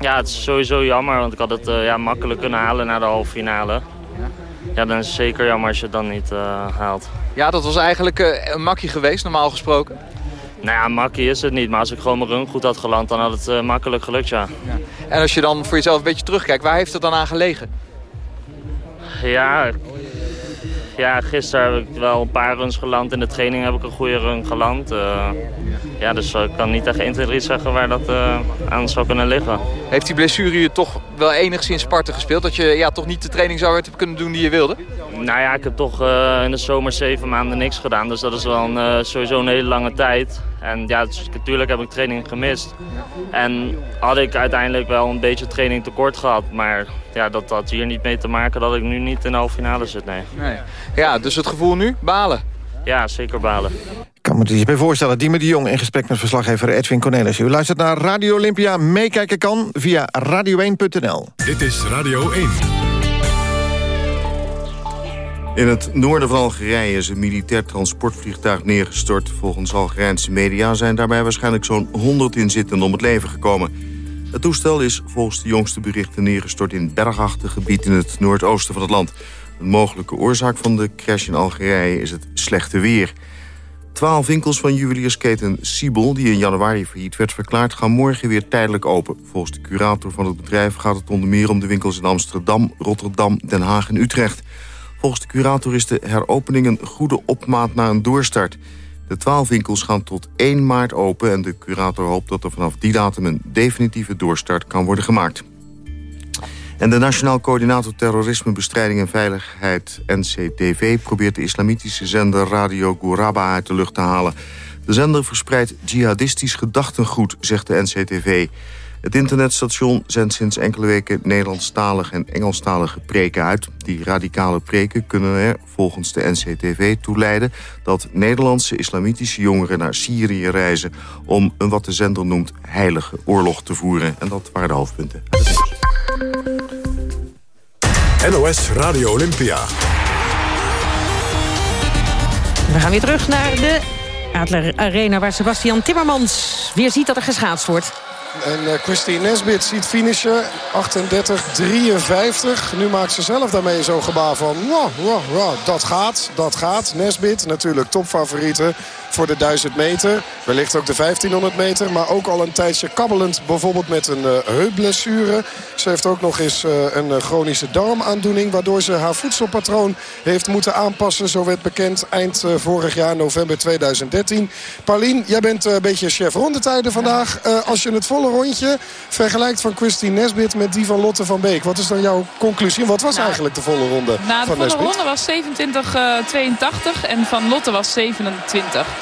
Ja, het is sowieso jammer, want ik had het uh, ja, makkelijk kunnen halen naar de halve finale. Ja. ja, dan is het zeker jammer als je het dan niet uh, haalt. Ja, dat was eigenlijk een makkie geweest, normaal gesproken. Nou ja, makkie is het niet, maar als ik gewoon mijn run goed had geland, dan had het makkelijk gelukt, ja. ja. En als je dan voor jezelf een beetje terugkijkt, waar heeft het dan aan gelegen? Ja, ja, gisteren heb ik wel een paar runs geland. In de training heb ik een goede run geland. Uh, ja, dus ik kan niet tegen 1, 2, 3 zeggen waar dat uh, aan zou kunnen liggen. Heeft die blessure je toch wel enigszins parten gespeeld? Dat je ja, toch niet de training zou hebben kunnen doen die je wilde? Nou ja, ik heb toch uh, in de zomer zeven maanden niks gedaan. Dus dat is wel een, sowieso een hele lange tijd. En ja, dus, natuurlijk heb ik training gemist. En had ik uiteindelijk wel een beetje training tekort gehad. Maar ja, dat had hier niet mee te maken dat ik nu niet in de halve finale zit, nee. nee. Ja, dus het gevoel nu? Balen? Ja, zeker balen. Ik kan me er iets bij voorstellen. Diemer de Jong in gesprek met verslaggever Edwin Cornelis. U luistert naar Radio Olympia. Meekijken kan via radio1.nl. Dit is Radio 1. In het noorden van Algerije is een militair transportvliegtuig neergestort. Volgens Algerijnse media zijn daarbij waarschijnlijk zo'n 100 inzittenden om het leven gekomen. Het toestel is volgens de jongste berichten neergestort in bergachtig gebied in het noordoosten van het land. Een mogelijke oorzaak van de crash in Algerije is het slechte weer. Twaalf winkels van juweliersketen Siebel, die in januari failliet werd verklaard... gaan morgen weer tijdelijk open. Volgens de curator van het bedrijf gaat het onder meer om de winkels in Amsterdam, Rotterdam, Den Haag en Utrecht. Volgens de curator is de heropening een goede opmaat naar een doorstart. De twaalf winkels gaan tot 1 maart open... en de curator hoopt dat er vanaf die datum een definitieve doorstart kan worden gemaakt. En de Nationaal Coördinator Terrorismebestrijding en Veiligheid, NCTV... probeert de islamitische zender Radio Gouraba uit de lucht te halen. De zender verspreidt jihadistisch gedachtengoed, zegt de NCTV. Het internetstation zendt sinds enkele weken Nederlandstalige en Engelstalige preken uit. Die radicale preken kunnen er volgens de NCTV toe leiden... dat Nederlandse islamitische jongeren naar Syrië reizen... om een wat de zender noemt heilige oorlog te voeren. En dat waren de hoofdpunten. NOS Radio Olympia. We gaan weer terug naar de Adler Arena... waar Sebastian Timmermans weer ziet dat er geschaatst wordt. En uh, Christine Nesbit ziet finishen. 38-53. Nu maakt ze zelf daarmee zo'n gebaar van... Wow, wow, dat gaat, dat gaat. Nesbit natuurlijk topfavoriete voor de 1000 meter. Wellicht ook de 1500 meter. Maar ook al een tijdje kabbelend bijvoorbeeld met een uh, heupblessure. Ze heeft ook nog eens uh, een chronische darmaandoening. Waardoor ze haar voedselpatroon heeft moeten aanpassen. Zo werd bekend eind uh, vorig jaar, november 2013. Paulien, jij bent een beetje chef rondetijden vandaag. als je het volle rondje vergelijkt van Christine Nesbit met die van Lotte van Beek. Wat is dan jouw conclusie? Wat was nou, eigenlijk de volle ronde nou, van Nesbit? De volle ronde was 27-82 en van Lotte was 27.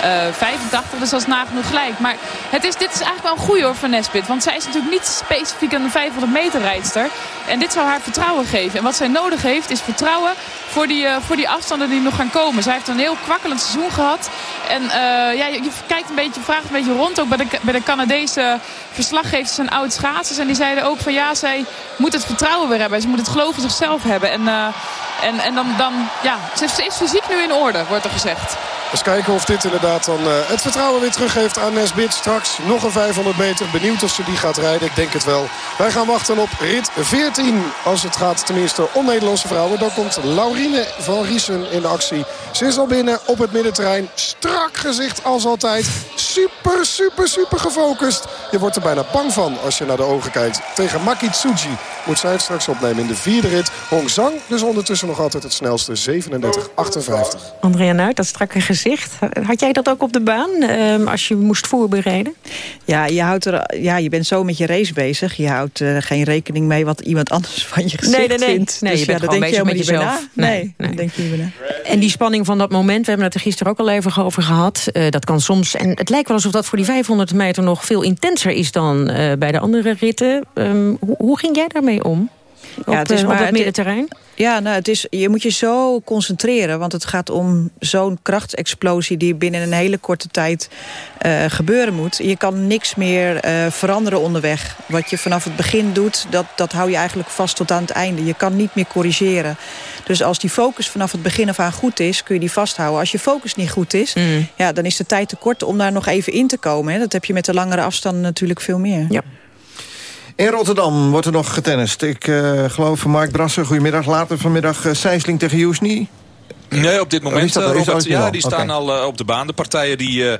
85, dus dat is nagenoeg gelijk. Maar het is, dit is eigenlijk wel een goede hoor van Nesbit. Want zij is natuurlijk niet specifiek een 500 meter rijdster. En dit zou haar vertrouwen geven. En wat zij nodig heeft is vertrouwen voor die, uh, voor die afstanden die nog gaan komen. Zij heeft een heel kwakkelend seizoen gehad. En uh, ja, je, kijkt een beetje, vraagt een beetje rond. Ook bij de, bij de Canadese verslaggevers en oud schaatsers. En die zeiden ook van ja, zij moet het vertrouwen weer hebben. Ze moet het geloof in zichzelf hebben. En, en, en dan, dan ja, ze is fysiek nu in orde, wordt er gezegd. Eens kijken of dit inderdaad dan uh, het vertrouwen weer teruggeeft aan Nesbit. Straks nog een 500 meter. Benieuwd of ze die gaat rijden. Ik denk het wel. Wij gaan wachten op rit 14. Als het gaat tenminste om Nederlandse vrouwen. Dan komt Laurine van Riesen in de actie. Ze is al binnen op het middenterrein. Strak gezicht als altijd. Super, super, super gefocust. Je wordt er bijna bang van als je naar de ogen kijkt. Tegen Maki Tsuji moet zij het straks opnemen in de vierde rit. Hong Zhang dus ondertussen nog altijd het snelste. 37-58. Andrea Nuit, dat strakke gezicht. Had jij dat ook op de baan ehm, als je moest voorbereiden? Ja, je, houdt er, ja, je bent zo met je race bezig. Je houdt uh, geen rekening mee wat iemand anders van je gezicht nee, nee, nee. vindt. Nee, dus, je bent ja, gewoon bezig met jezelf. Nee, nee, denk je niet En die spanning van dat moment, we hebben het er gisteren ook al even over gehad. Uh, dat kan soms, en het lijkt wel alsof dat voor die 500 meter nog veel intenser is dan uh, bij de andere ritten. Um, hoe, hoe ging jij daarmee om? Op, ja, het is maar, op het middenterrein? Ja, nou, het is, je moet je zo concentreren. Want het gaat om zo'n krachtsexplosie... die binnen een hele korte tijd uh, gebeuren moet. Je kan niks meer uh, veranderen onderweg. Wat je vanaf het begin doet, dat, dat hou je eigenlijk vast tot aan het einde. Je kan niet meer corrigeren. Dus als die focus vanaf het begin af aan goed is... kun je die vasthouden. Als je focus niet goed is, mm. ja, dan is de tijd te kort... om daar nog even in te komen. Hè. Dat heb je met de langere afstanden natuurlijk veel meer. Ja. In Rotterdam wordt er nog getennist. Ik uh, geloof van Mark Brassen, goedemiddag. Later vanmiddag uh, tegen Jusni. Nee, op dit moment, Robert, dat ja, die staan okay. al uh, op de baan. De partijen die uh,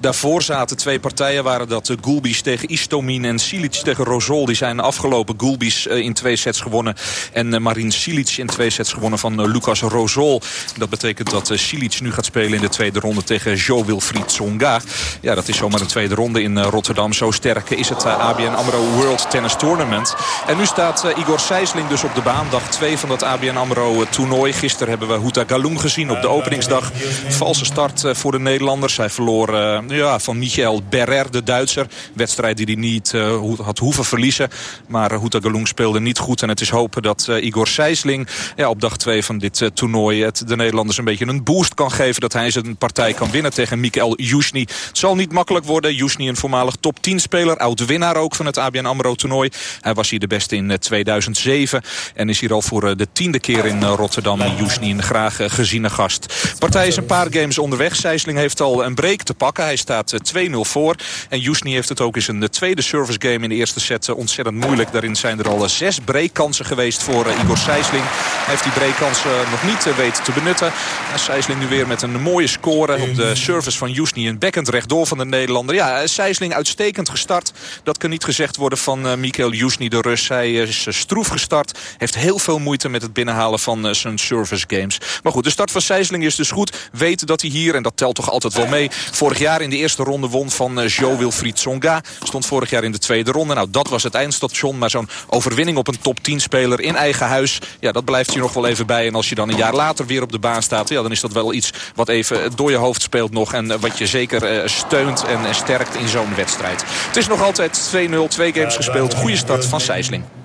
daarvoor zaten, twee partijen waren dat uh, Gulbis tegen Istomin en Silic tegen Rosol. Die zijn afgelopen. Gulbis in twee sets gewonnen en Marin Silic in twee sets gewonnen van Lucas Rosol. Dat betekent dat Silic nu gaat spelen in de tweede ronde tegen Jo Wilfried Tsonga. Ja, dat is zomaar een tweede ronde in Rotterdam. Zo sterk is het ABN AMRO World Tennis Tournament. En nu staat Igor Sijsling dus op de baan. Dag 2 van dat ABN AMRO toernooi. Gisteren hebben we Houta Galung gezien op de openingsdag. Valse start eh, voor de Nederlanders. Hij verloor uh, ja, van Michael Berrer, de Duitser. Wedstrijd die hij niet uh, had hoeven verliezen. Maar Houta Galung speelde niet goed. En het is hopen dat Igor Sijsling ja, op dag 2 van dit toernooi... Het de Nederlanders een beetje een boost kan geven. Dat hij zijn partij kan winnen tegen Mikael Jusni. Het zal niet makkelijk worden. Jusni een voormalig top 10 speler. Oud-winnaar ook van het ABN AMRO toernooi. Hij was hier de beste in 2007. En is hier al voor de tiende keer in Rotterdam. Jusni graag geziene gast. Partij is een paar games onderweg. Sijsling heeft al een break te pakken. Hij staat 2-0 voor. En Jusni heeft het ook eens een tweede service game in de eerste set ontzettend moeilijk. Daarin zijn er al zes breakkansen geweest voor Igor Sijsling. Hij heeft die breakkansen nog niet weten te benutten. Sijsling nu weer met een mooie score op de service van Jusni. Een backhand rechtdoor van de Nederlander. Ja, Sijsling uitstekend gestart. Dat kan niet gezegd worden van Mikael Jusni, de Rus. Hij is stroef gestart. Heeft heel veel moeite met het binnenhalen van zijn service games. Maar goed, start van Sijsling is dus goed. Weet dat hij hier, en dat telt toch altijd wel mee... vorig jaar in de eerste ronde won van uh, Jo Wilfried Tsonga. Stond vorig jaar in de tweede ronde. Nou, dat was het eindstation. Maar zo'n overwinning op een top 10 speler in eigen huis... ja, dat blijft hier nog wel even bij. En als je dan een jaar later weer op de baan staat... ja, dan is dat wel iets wat even door je hoofd speelt nog... en wat je zeker uh, steunt en sterkt in zo'n wedstrijd. Het is nog altijd 2-0, twee games gespeeld. Goede start van Sijsling.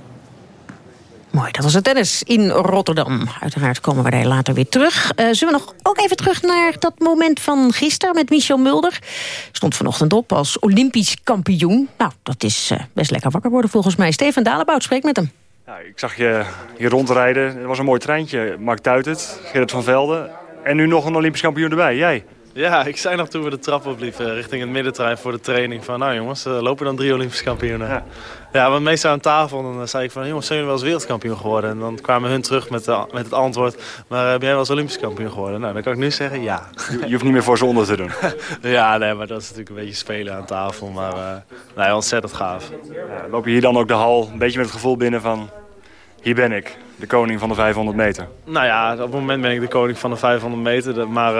Mooi, dat was het tennis in Rotterdam. Uiteraard komen we daar later weer terug. Uh, zullen we nog ook even terug naar dat moment van gisteren met Michel Mulder? Stond vanochtend op als Olympisch kampioen. Nou, dat is uh, best lekker wakker worden volgens mij. Steven Dalebout, spreek met hem. Ik zag je hier rondrijden. Het was een mooi treintje. Mark Tuitert, Gerrit van Velden. En nu nog een Olympisch kampioen erbij. Jij? Ja, ik zei nog toen we de trap opliepen richting het middenterrein voor de training van... nou jongens, er lopen dan drie Olympische kampioenen. Ja, ja want meestal aan tafel dan eh, zei ik van... jongens, zijn jullie wel eens wereldkampioen geworden? En dan kwamen hun terug met, de, met het antwoord... maar heb jij wel eens Olympisch kampioen geworden? Nou, dan kan ik nu zeggen ja. Je, hoeft niet meer voor zonde te doen. ja, nee, maar dat is natuurlijk een beetje spelen aan tafel. Maar uh, nee, ontzettend gaaf. Ja, loop je hier dan ook de hal een beetje met het gevoel binnen van... hier ben ik, de koning van de 500 meter? Nou ja, op het moment ben ik de koning van de 500 meter. Maar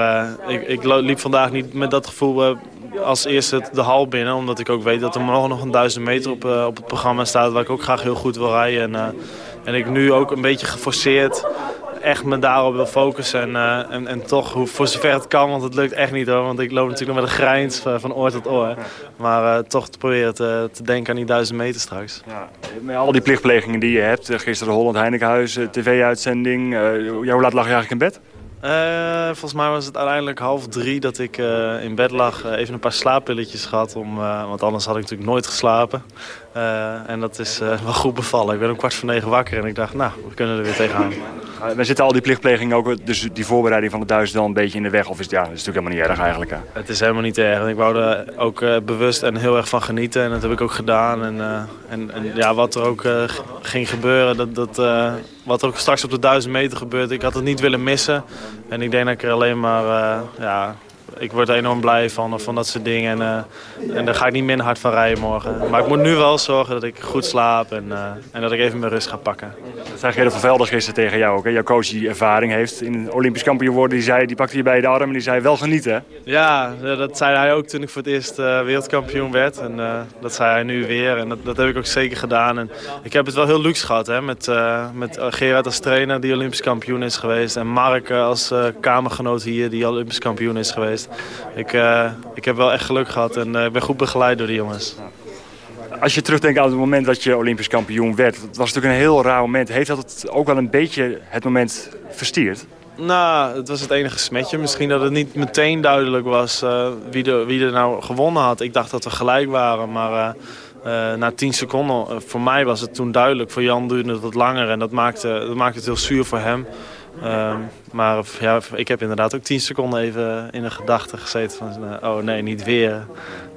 uh, ik, ik, liep vandaag niet met dat gevoel uh, als eerste de hal binnen. Omdat ik ook weet dat er morgen nog een 1000 meter op, uh, op het programma staat... waar ik ook graag heel goed wil rijden. En, en ik nu ook een beetje geforceerd echt me daarop wil focussen. En, uh, en, en toch, hoe, voor zover het kan, want het lukt echt niet hoor. Want ik loop natuurlijk nog met een grijns van, van oor tot oor. Maar uh, toch te proberen te, te, denken aan die duizend meter straks. Ja, met al die plichtplegingen die je hebt. eh, Gisteren Holland Heinekenhuis, tv-uitzending. Ja, hoe laat lag je eigenlijk in bed? Uh, volgens mij was het uiteindelijk half drie dat ik uh, in bed lag. Uh, even een paar slaappilletjes gehad, om, want anders had ik natuurlijk nooit geslapen. En dat is wel goed bevallen. Ik ben om kwart voor negen wakker en ik dacht, nou, we kunnen er weer tegenaan. we zitten al die plichtplegingen ook, dus die voorbereiding van de duizend dan een beetje in de weg? Of is het, ja, dat is natuurlijk helemaal niet erg eigenlijk? Hè? Het is helemaal niet erg. Ik wou er ook uh, bewust en heel erg van genieten. En dat heb ik ook gedaan. En, uh, en, en, ja, wat er ook uh, ging gebeuren, dat, dat, wat er ook straks op de duizend meter gebeurt, ik had het niet willen missen. En ik denk dat ik er alleen maar ja, ik word er enorm blij van, van dat soort dingen. En, uh, en daar ga ik niet minder hard van rijden morgen. Maar ik moet nu wel zorgen dat ik goed slaap en, uh, en dat ik even mijn rust ga pakken. Dat zei Gerrit van Velders gisteren tegen jou ook. Hè? Jouw coach die ervaring heeft in Olympisch kampioen worden. Die, zei, die pakte je bij de arm en die zei wel genieten. Ja, dat zei hij ook toen ik voor het eerst uh, wereldkampioen werd. En dat zei hij nu weer. En dat, dat heb ik ook zeker gedaan. En ik heb het wel heel luxe gehad hè? met, met Gerard als trainer die Olympisch kampioen is geweest. En Mark als kamergenoot hier die Olympisch kampioen is geweest. Ik, uh, ik heb wel echt geluk gehad en uh, ik ben goed begeleid door die jongens. Als je terugdenkt aan het moment dat je Olympisch kampioen werd... dat was natuurlijk een heel raar moment. Heeft dat het ook wel een beetje het moment verstierd? Nou, het was het enige smetje. Misschien dat het niet meteen duidelijk was uh, wie, de, wie er nou gewonnen had. Ik dacht dat we gelijk waren, maar... Uh, na 10 seconden, uh, voor mij was het toen duidelijk. Voor Jan duurde het wat langer en dat maakte, dat maakte het heel zuur voor hem. Um, maar ja, ik heb inderdaad ook 10 seconden even in een gedachte gezeten van... Uh, oh nee, niet weer.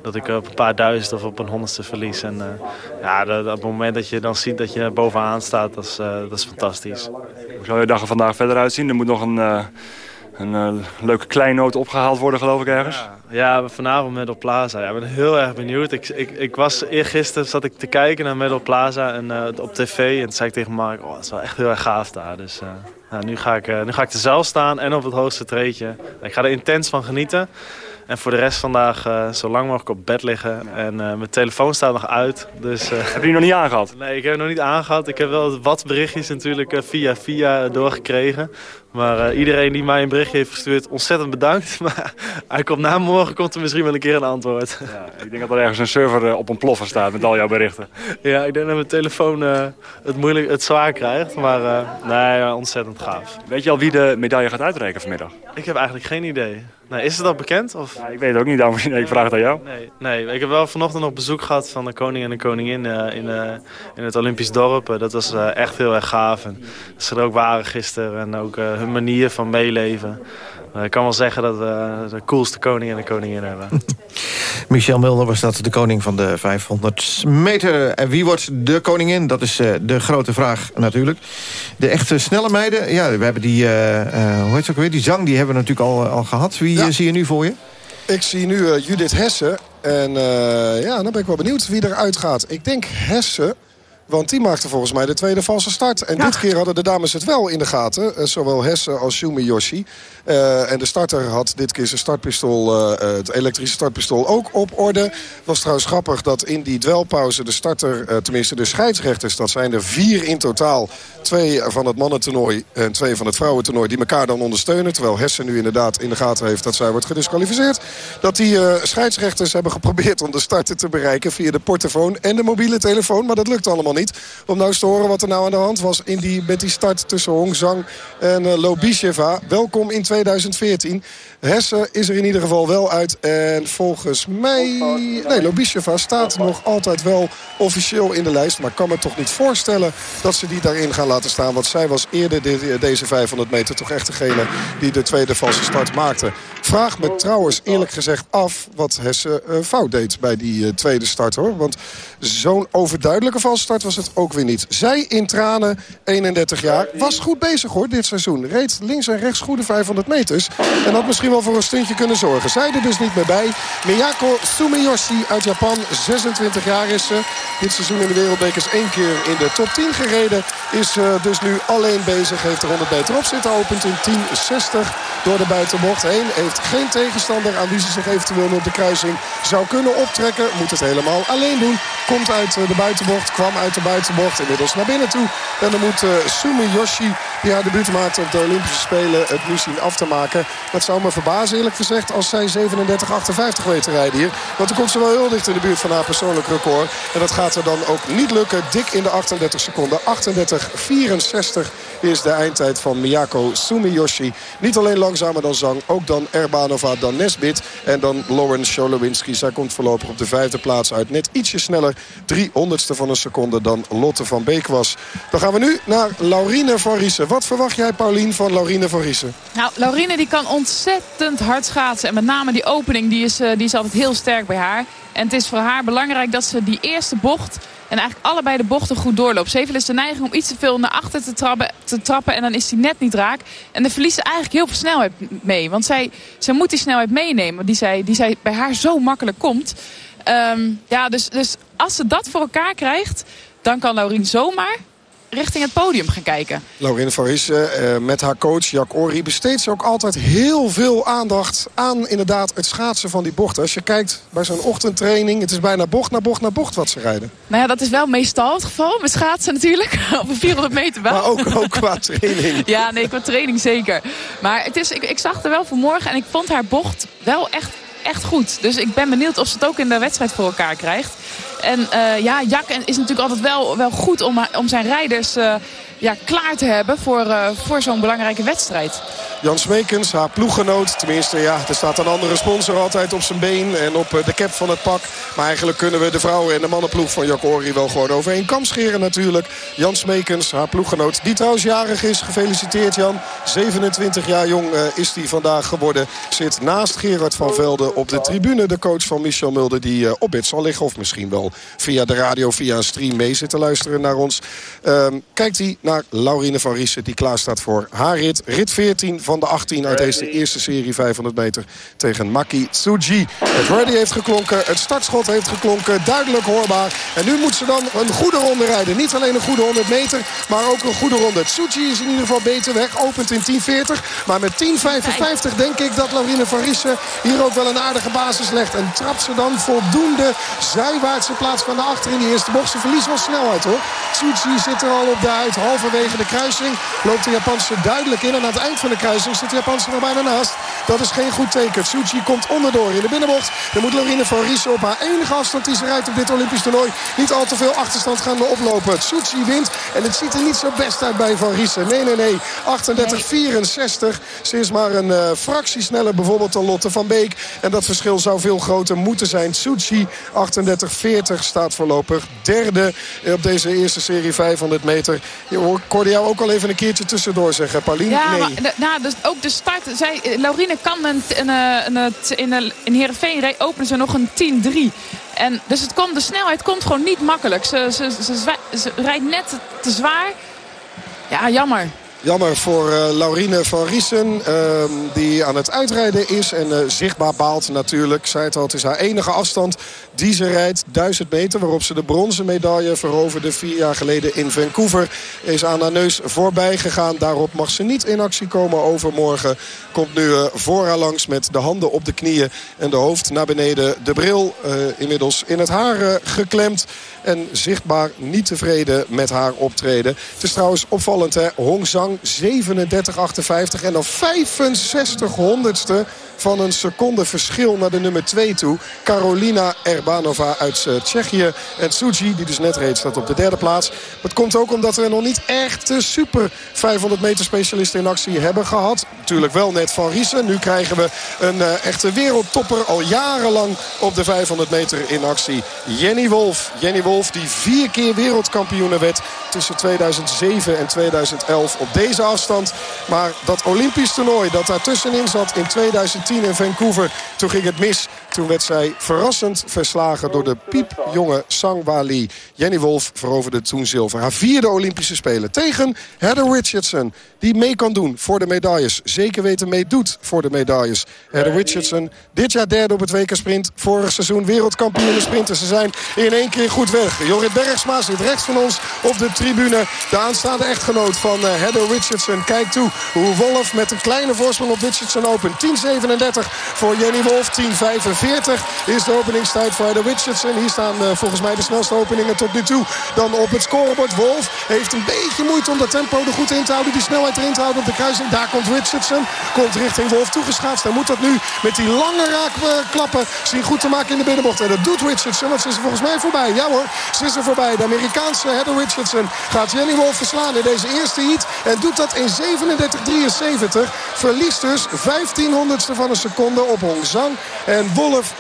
Dat ik op een paar duizend of op een honderdste verlies. En uh, ja, dat, op het moment dat je dan ziet dat je bovenaan staat, dat is, uh, dat is fantastisch. Hoe zou je dag er vandaag verder uitzien? Er moet nog een een leuke kleinoot opgehaald worden, geloof ik, ergens. Ja, ja vanavond Medal Plaza. Ja, ik ben heel erg benieuwd. Ik, ik, ik was eergisteren zat ik te kijken naar Medal Plaza en, uh, op tv. En toen zei ik tegen Mark, oh, dat is wel echt heel erg gaaf daar. Dus uh, nou, nu, ga ik, nu ga ik er zelf staan en op het hoogste treetje. Ik ga er intens van genieten. En voor de rest vandaag uh, zo lang mogelijk op bed liggen. En uh, mijn telefoon staat nog uit. Dus, uh, heb je die nog niet aangehad? Nee, ik heb het nog niet aangehad. Ik heb wel wat berichtjes natuurlijk via via doorgekregen. Maar iedereen die mij een berichtje heeft gestuurd, ontzettend bedankt. Maar hij komt na morgen komt er misschien wel een keer een antwoord. Ja, ik denk dat er ergens een server op een ploffer staat met al jouw berichten. ja, ik denk dat mijn telefoon het, moeilijk, het zwaar krijgt. Maar nee, ontzettend gaaf. Weet je al wie de medaille gaat uitreiken vanmiddag? Ik heb eigenlijk geen idee. Nee, is het al bekend? Of? Ja, ik weet het ook niet, dames ik vraag het aan jou. Nee, nee, ik heb wel vanochtend nog bezoek gehad van de koning en de koningin uh, in, uh, in het Olympisch dorp. Uh, dat was echt heel erg gaaf. En dat ze er ook waren gisteren en ook hun manier van meeleven. ik kan wel zeggen dat we de coolste koning en de koningin hebben. Michel Mulder was dat, de koning van de 500 meter. En wie wordt de koningin? Dat is de grote vraag natuurlijk. De echte snelle meiden, ja, we hebben die, hoe heet het ook weer, die zang, die hebben we natuurlijk al, al gehad. Wie ja. zie je nu voor je? Ik zie nu uh, Judith Hesse. En uh, ja, dan ben ik wel benieuwd wie eruit gaat. Ik denk Hesse... Want die maakte volgens mij de tweede valse start. En dit keer hadden de dames het wel in de gaten. Uh, zowel Hesse als Shumi Yoshi. Uh, en de starter had dit keer zijn startpistool, uh, het elektrische startpistool ook op orde. Het was trouwens grappig dat in die dwelpauze de starter, tenminste de scheidsrechters... dat zijn er vier in totaal. Twee van het mannentoernooi en twee van het vrouwentoernooi... die elkaar dan ondersteunen. Terwijl Hesse nu inderdaad in de gaten heeft dat zij wordt gedisqualificeerd. Dat die scheidsrechters hebben geprobeerd om de starter te bereiken... via de portofoon en de mobiele telefoon. Maar dat lukt allemaal niet Om nou eens te horen wat er nou aan de hand was in die, met die start tussen Hong Zhang en uh, Lobisheva. Welkom in 2014. Hesse is er in ieder geval wel uit. En volgens mij... Nee, Lobisheva staat nog altijd wel officieel in de lijst. Maar kan me toch niet voorstellen dat ze die daarin gaan laten staan. Want zij was eerder de, deze 500 meter toch echt degene die de tweede valse start maakte. Vraag me trouwens eerlijk gezegd af wat Hesse uh, fout deed bij die uh, tweede start hoor. Want zo'n overduidelijke valse start was het ook weer niet. Zij in tranen, 31 jaar, was goed bezig hoor dit seizoen. Reed links en rechts goede 500 meters. En had misschien wel voor een stuntje kunnen zorgen. Zij er dus niet meer bij. Miyako Sumiyoshi uit Japan, 26 jaar is ze. Dit seizoen in de wereldbekers één keer in de top 10 gereden. Is uh, dus nu alleen bezig. Heeft er 100 meter op zitten. Opent in 10.60 door de buitenbocht heen. Heeft geen tegenstander aan wie ze zich eventueel op de kruising zou kunnen optrekken. Moet het helemaal alleen doen. Komt uit de buitenbocht. Kwam uit de buitenbocht. Inmiddels naar binnen toe. En dan moet uh, Sumiyoshi, die haar debuut maakt op de Olympische Spelen, het nu zien af te maken. Dat zou me verbazen eerlijk gezegd als zij 37-58 weet te rijden hier. Want dan komt ze wel heel dicht in de buurt van haar persoonlijk record. En dat gaat er dan ook niet lukken. Dik in de 38 seconden. 38-64 is de eindtijd van Miyako Sumiyoshi. Niet alleen langzamer dan Zang, ook dan Dan Nesbit en dan Lauren Sholowinski. Zij komt voorlopig op de vijfde plaats uit. Net ietsje sneller, 300ste van een seconde dan Lotte van Beek was. Dan gaan we nu naar Laurine van Riesen. Wat verwacht jij, Paulien, van Laurine van Riesen? Nou, Laurine die kan ontzettend hard schaatsen. En met name die opening die is, die is altijd heel sterk bij haar. En het is voor haar belangrijk dat ze die eerste bocht... en eigenlijk allebei de bochten goed doorloopt. Ze heeft dus de neiging om iets te veel naar achter te trappen, te trappen... en dan is die net niet raak. En dan verliest ze eigenlijk heel veel snelheid mee. Want zij, zij moet die snelheid meenemen die zij, die zij bij haar zo makkelijk komt. Um, ja, dus, dus als ze dat voor elkaar krijgt... dan kan Laurien zomaar richting het podium gaan kijken. Laurine van Rissen uh, met haar coach Jack Ori besteedt ze ook altijd heel veel aandacht aan inderdaad het schaatsen van die bochten. Als je kijkt bij zo'n ochtendtraining, het is bijna bocht na bocht na bocht wat ze rijden. Nou ja, dat is wel meestal het geval met schaatsen natuurlijk. Op een 400 meter wel. Maar ook, ook qua training. ja, nee, qua training zeker. Maar het is, ik, ik zag er wel vanmorgen en ik vond haar bocht wel echt echt goed. Dus ik ben benieuwd of ze het ook in de wedstrijd voor elkaar krijgt. En uh, ja, Jack is natuurlijk altijd wel, wel goed om, om zijn rijders uh, ja, klaar te hebben voor, uh, voor zo'n belangrijke wedstrijd. Jan Smekens, haar ploeggenoot. Tenminste, ja, er staat een andere sponsor altijd op zijn been en op de cap van het pak. Maar eigenlijk kunnen we de vrouwen en de mannenploeg van Jacori wel gewoon over één kam scheren natuurlijk. Jan Smekens, haar ploeggenoot, die trouwens jarig is. Gefeliciteerd Jan. 27 jaar jong is hij vandaag geworden. Zit naast Gerard van Velde op de tribune. De coach van Michel Mulder die op bed zal liggen. Of misschien wel via de radio, via een stream mee zit te luisteren naar ons. Um, kijkt hij naar Laurine van Riesen die klaar staat voor haar rit. Rit 14 van de 18 uit deze eerste serie 500 meter tegen Maki Tsuji. Het ready heeft geklonken, het startschot heeft geklonken, duidelijk hoorbaar. En nu moet ze dan een goede ronde rijden. Niet alleen een goede 100 meter, maar ook een goede ronde. Tsuji is in ieder geval beter weg, opent in 10.40. Maar met 10.55 denk ik dat Laurine van Riesen hier ook wel een aardige basis legt. En trapt ze dan voldoende zijwaartse plaats van de achter in die eerste bocht. Ze verliest wel snelheid hoor. Tsuji zit er al op de uit, halverwege de kruising. Loopt de Japanse duidelijk in. En aan het eind van de kruising zit de Japanse er bijna naast. Dat is geen goed teken. Tsuji komt onderdoor in de binnenbocht. Dan moet Lorine van Riesen op haar enige afstand die ze rijdt op dit Olympisch toernooi... niet al te veel achterstand gaan oplopen. Tsuji wint en het ziet er niet zo best uit bij Van Riesen. Nee, nee, nee. 38-64. Ze is maar een uh, fractie sneller bijvoorbeeld dan Lotte van Beek. En dat verschil zou veel groter moeten zijn. Tsuji 38-40 staat voorlopig derde op deze eerste serie 500 meter. Je hoorde jou ook al even een keertje tussendoor zeggen, Pauline. Ja, nee. maar nou, dus ook de start. Zij, Laurine kan een, een, in, een, in Heerenveen openen ze nog een 10-3. En dus het komt, de snelheid komt gewoon niet makkelijk. Ze, ze, ze rijdt net te zwaar. Ja, jammer. Jammer voor uh, Laurine van Riesen. Uh, die aan het uitrijden is. En uh, zichtbaar baalt natuurlijk. Zij het al, het is haar enige afstand die ze rijdt. 1000 meter waarop ze de bronzen medaille veroverde. Vier jaar geleden in Vancouver. Is aan haar neus voorbij gegaan. Daarop mag ze niet in actie komen overmorgen. Komt nu uh, voor haar langs met de handen op de knieën. En de hoofd naar beneden. De bril inmiddels in het haar geklemd. En zichtbaar niet tevreden met haar optreden. Het is trouwens opvallend hè. Hong Zhang 37,58 en dan 65 honderdste van een seconde verschil naar de nummer 2 toe. Carolina Erbanova uit uh, Tsjechië. En Tsuji, die dus net reed, staat op de derde plaats. Het komt ook omdat we nog niet echt de super 500 meter specialisten in actie hebben gehad. Natuurlijk wel net van Riesen. Nu krijgen we een uh, echte wereldtopper al jarenlang op de 500 meter in actie. Jenny Wolf. Jenny Wolf die vier keer wereldkampioene werd tussen 2007 en 2011 op deze afstand. Maar dat Olympisch toernooi dat daartussenin zat in 2010 in Vancouver. Toen ging het mis. Toen werd zij verrassend verslagen door de piepjonge Sangwali. Jenny Wolf veroverde toen zilver. Haar vierde Olympische Spelen tegen Heather Richardson. Die mee kan doen voor de medailles. Zeker weten meedoet voor de medailles. Heather Richardson, dit jaar derde op het WK Sprint. Vorig seizoen wereldkampioen in sprinten. Ze zijn in één keer goed weg. Jorrit Bergsma zit rechts van ons op de tribune. De aanstaande echtgenoot van uh, Heather Richardson. Kijk toe hoe Wolf met een kleine voorsprong op Richardson opent. 10.37 voor Jenny Wolf. 10.45 is de openingstijd voor Heather Richardson. Hier staan uh, volgens mij de snelste openingen tot nu toe. Dan op het scorebord. Wolf heeft een beetje moeite om dat tempo er goed in te houden. Die snelheid erin te houden op de kruising. Daar komt Richardson. Komt richting Wolf toegeschaatst. Hij moet dat nu met die lange raakklappen zien goed te maken in de binnenbocht. En dat doet Richardson. Ze is volgens mij voorbij. Ja hoor. Wolf is er voorbij. De Amerikaanse Heather Richardson gaat Jenny Wolf verslaan in deze eerste heat. En doet dat in 37-73. Verliest dus 1500ste van een seconde op Hong Zhang. En Wolf 37-94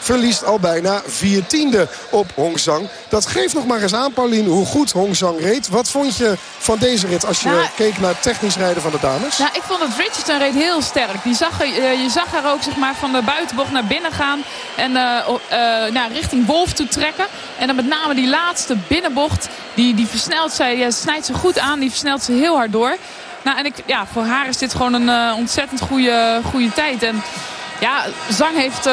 verliest al bijna 4 tiende op Hong Zhang. Dat geeft nog maar eens aan, Pauline, hoe goed Hong Zhang reed. Wat vond je van deze rit als je nou, keek naar het technisch rijden van de dames? Nou, ik vond dat Richardson reed heel sterk. Die zag, uh, je zag haar ook zeg maar, van de buitenbocht naar binnen gaan. En uh, uh, nou, richting Wolf toe trekken. En dan met name die laatste binnenbocht. Die, die versnelt zij, ja, snijdt ze goed aan. Die versnelt ze heel hard door. Nou, en ik, ja, voor haar is dit gewoon een ontzettend goede, goede tijd. En ja, Zang heeft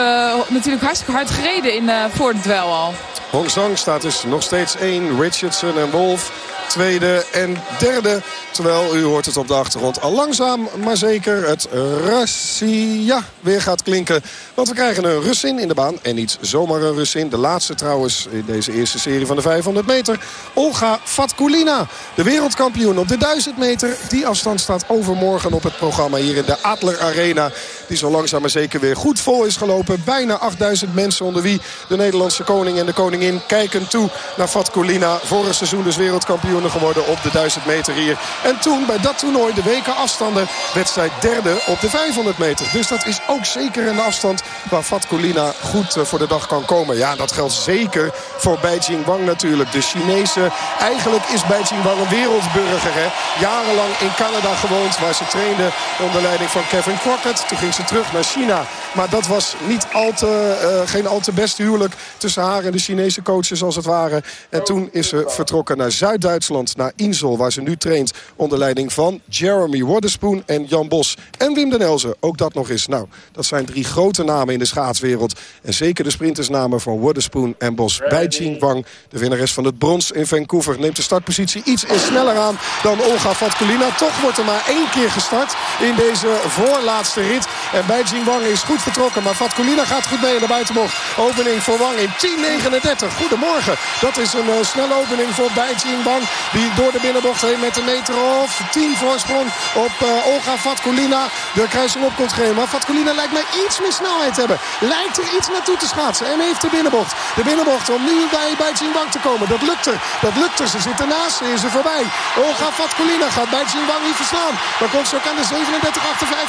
natuurlijk hartstikke hard gereden in, voor het duel al. Hong Zhang staat dus nog steeds 1. Richardson en Wolf tweede en derde. Terwijl, u hoort het op de achtergrond, al langzaam maar zeker het Russia weer gaat klinken. Want we krijgen een Russin in de baan. En niet zomaar een Russin. De laatste trouwens in deze eerste serie van de 500 meter. Olga Fatkulina, de wereldkampioen op de 1000 meter. Die afstand staat overmorgen op het programma hier in de Adler Arena. Die zo langzaam maar zeker weer goed vol is gelopen. Bijna 8000 mensen onder wie de Nederlandse koning en de koningin kijken toe naar Fatkulina. Vorig seizoen dus wereldkampioen geworden op de 1000 meter hier. En toen bij dat toernooi, de weken afstanden, zij derde op de 500 meter. Dus dat is ook zeker een afstand waar Fatkulina goed eh, voor de dag kan komen. Ja, dat geldt zeker voor Beijing Wang natuurlijk. De Chinese, eigenlijk is Beijing Wang een wereldburger. Hè? Jarenlang in Canada gewoond, waar ze trainde onder leiding van Kevin Crockett. Toen ging ze terug naar China. Maar dat was niet al te, uh, geen al te best huwelijk tussen haar en de Chinese coaches als het ware. En toen is ze vertrokken naar Zuid-Duitsland, naar Insel, waar ze nu traint onder leiding van Jeremy Waterspoon en Jan Bos. En Wim den Elzen, ook dat nog eens. Nou, dat zijn drie grote namen in de schaatswereld. En zeker de sprintersnamen van Waterspoon en Bos. Bij Jing Wang, de winnares van het brons in Vancouver... neemt de startpositie iets sneller aan dan Olga Vatkulina. Toch wordt er maar één keer gestart in deze voorlaatste rit. En bij Jing Wang is goed vertrokken. Maar Vatkulina gaat goed mee in de buitenbocht. Opening voor Wang in 10.39. Goedemorgen. Dat is een uh, snelle opening voor Beijing Wang. Die door de binnenbocht heen met een meter of 10 voorsprong op uh, Olga Vatkulina. De kruising op komt geven. Maar Vatkulina lijkt mij iets meer snelheid te hebben. Lijkt er iets naartoe te schaatsen. En heeft de binnenbocht. De binnenbocht om nu bij, bij Jinwang te komen. Dat lukt er. Dat lukt er. Ze zit ernaast. Ze is er voorbij. Olga Vatkulina gaat bij Jinwang niet verslaan. Maar komt ze ook aan de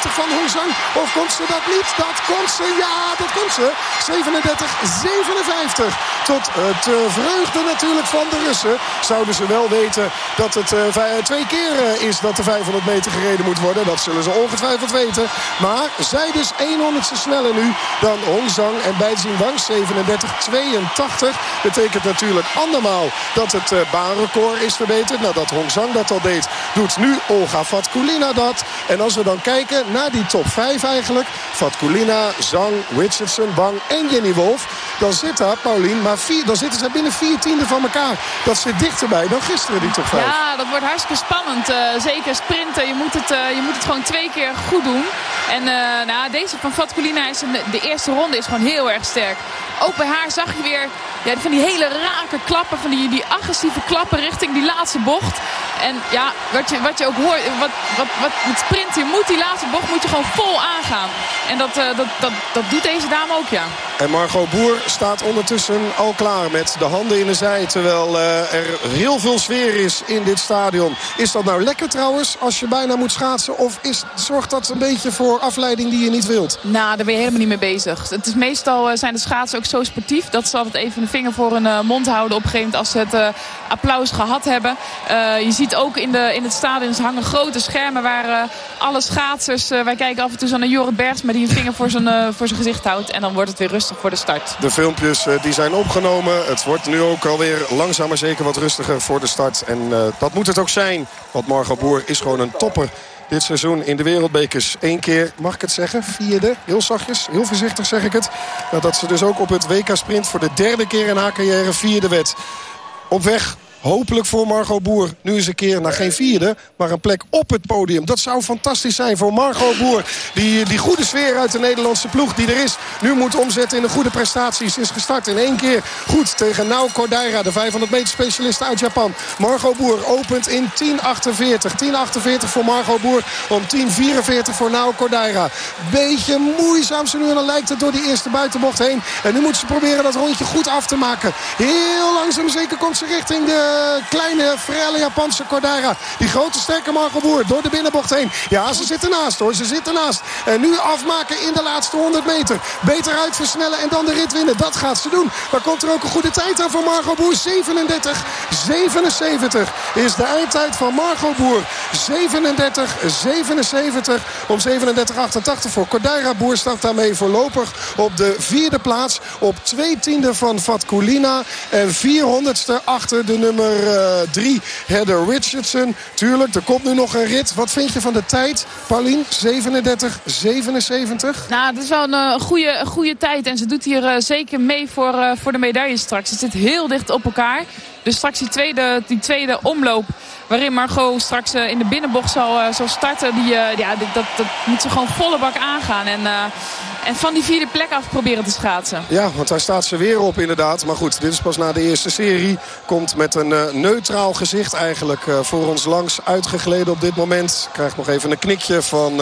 37-58 van Hongzang? Of komt ze dat niet? Dat komt ze. Ja, dat komt ze. 37-57. Tot het uh, vreugde natuurlijk van de Russen. Zouden ze wel weten dat het uh, twee keer uh, is dat de 500 meter gereden moet worden. Dat zullen ze ongetwijfeld weten. Maar zij dus 100ste sneller nu dan Hongzhang en Beijing Wang 37-82. Betekent natuurlijk andermaal dat het baanrecord is verbeterd. Nadat Hongzhang dat al deed, doet nu Olga Fatkulina dat. En als we dan kijken naar die top 5 eigenlijk. Fatkulina, Zhang, Richardson, Wang en Jenny Wolf. Dan zit daar, Paulien, maar dan zitten ze binnen vier tienden van elkaar. Dat zit dichterbij dan gisteren, die top 5. Ja, dat wordt hartstikke spannend. Uh, zeker sprinten. Je moet, het, uh, je moet het gewoon twee keer goed doen. En uh, nou, deze van Fatkulina is de eerste ronde is gewoon heel erg sterk. Ook bij haar zag je weer ja, van die hele rake klappen. Van die, die agressieve klappen richting die laatste bocht. En ja, wat je, wat je ook hoort, wat, wat, wat met sprinten, moet die laatste bocht moet je gewoon vol aangaan. En dat, dat, dat, dat doet deze dame ook, ja. En Margot Boer staat ondertussen al klaar met de handen in de zij. Terwijl uh, er heel veel sfeer is in dit stadion. Is dat nou lekker trouwens, als je bijna moet schaatsen? Of zorgt dat een beetje voor afleiding die je niet wilt? Nou, daar ben je helemaal niet mee bezig. Het is meestal uh, zijn de schaatsen ook zo sportief... dat ze altijd even een vinger voor hun mond houden op een gegeven moment... als ze het applaus gehad hebben. je ziet ook in, de, in het stadion hangen grote schermen... waar alle schaatsers... wij kijken af en toe zo naar Jorrit Bergsma... die een vinger voor zijn, voor zijn gezicht houdt. En dan wordt het weer rustig voor de start. De filmpjes die zijn opgenomen. Het wordt nu ook alweer langzaam maar zeker wat rustiger voor de start. En uh, dat moet het ook zijn. Want Margot Boer is gewoon een topper dit seizoen in de wereldbekers. Eén keer, mag ik het zeggen, vierde. Heel zachtjes, heel voorzichtig zeg ik het. Dat ze dus ook op het WK Sprint voor de derde keer in haar carrière vierde werd. Op weg hopelijk voor Margot Boer nu eens een keer naar geen vierde... maar een plek op het podium. Dat zou fantastisch zijn voor Margot Boer. Die, die goede sfeer uit de Nederlandse ploeg die er is... nu moet omzetten in een goede prestaties. Is gestart in één keer goed tegen Nao Kodaira... de 500 meter specialist uit Japan. Margot Boer opent in 10.48. 10.48 voor Margot Boer om 10.44 voor Nao Kodaira. Beetje moeizaam ze nu en dan lijkt het door die eerste buitenbocht heen. En nu moet ze proberen dat rondje goed af te maken. Heel langzaam zeker komt ze richting de kleine, frelle Japanse Kodaira. Die grote sterke Margot Boer door de binnenbocht heen. Ja, ze zit ernaast hoor. Ze zit ernaast. En nu afmaken in de laatste 100 meter. Beter uit versnellen en dan de rit winnen. Dat gaat ze doen. Maar komt er ook een goede tijd aan voor Margot Boer. 37, 77 is de eindtijd van Margot Boer. 37, 77 om 37, 88 voor Kodaira. Boer staat daarmee voorlopig op de vierde plaats. Op twee tiende van Vatkulina. En 400ste achter de nummer 3, uh, Heather Richardson. Tuurlijk, er komt nu nog een rit. Wat vind je van de tijd, Paulien? 37, 77? Nou, dat is wel een uh, goede, goede tijd. En ze doet hier uh, zeker mee voor, voor de medailles straks. Het zit heel dicht op elkaar. Dus straks die tweede, die tweede omloop waarin Margot straks in de binnenbocht zal, zal starten. Die, ja, dat, dat moet ze gewoon volle bak aangaan. En, en van die vierde plek af proberen te schaatsen. Ja, want daar staat ze weer op inderdaad. Maar goed, dit is pas na de eerste serie. Komt met een neutraal gezicht eigenlijk voor ons langs uitgegleden op dit moment. Krijgt nog even een knikje van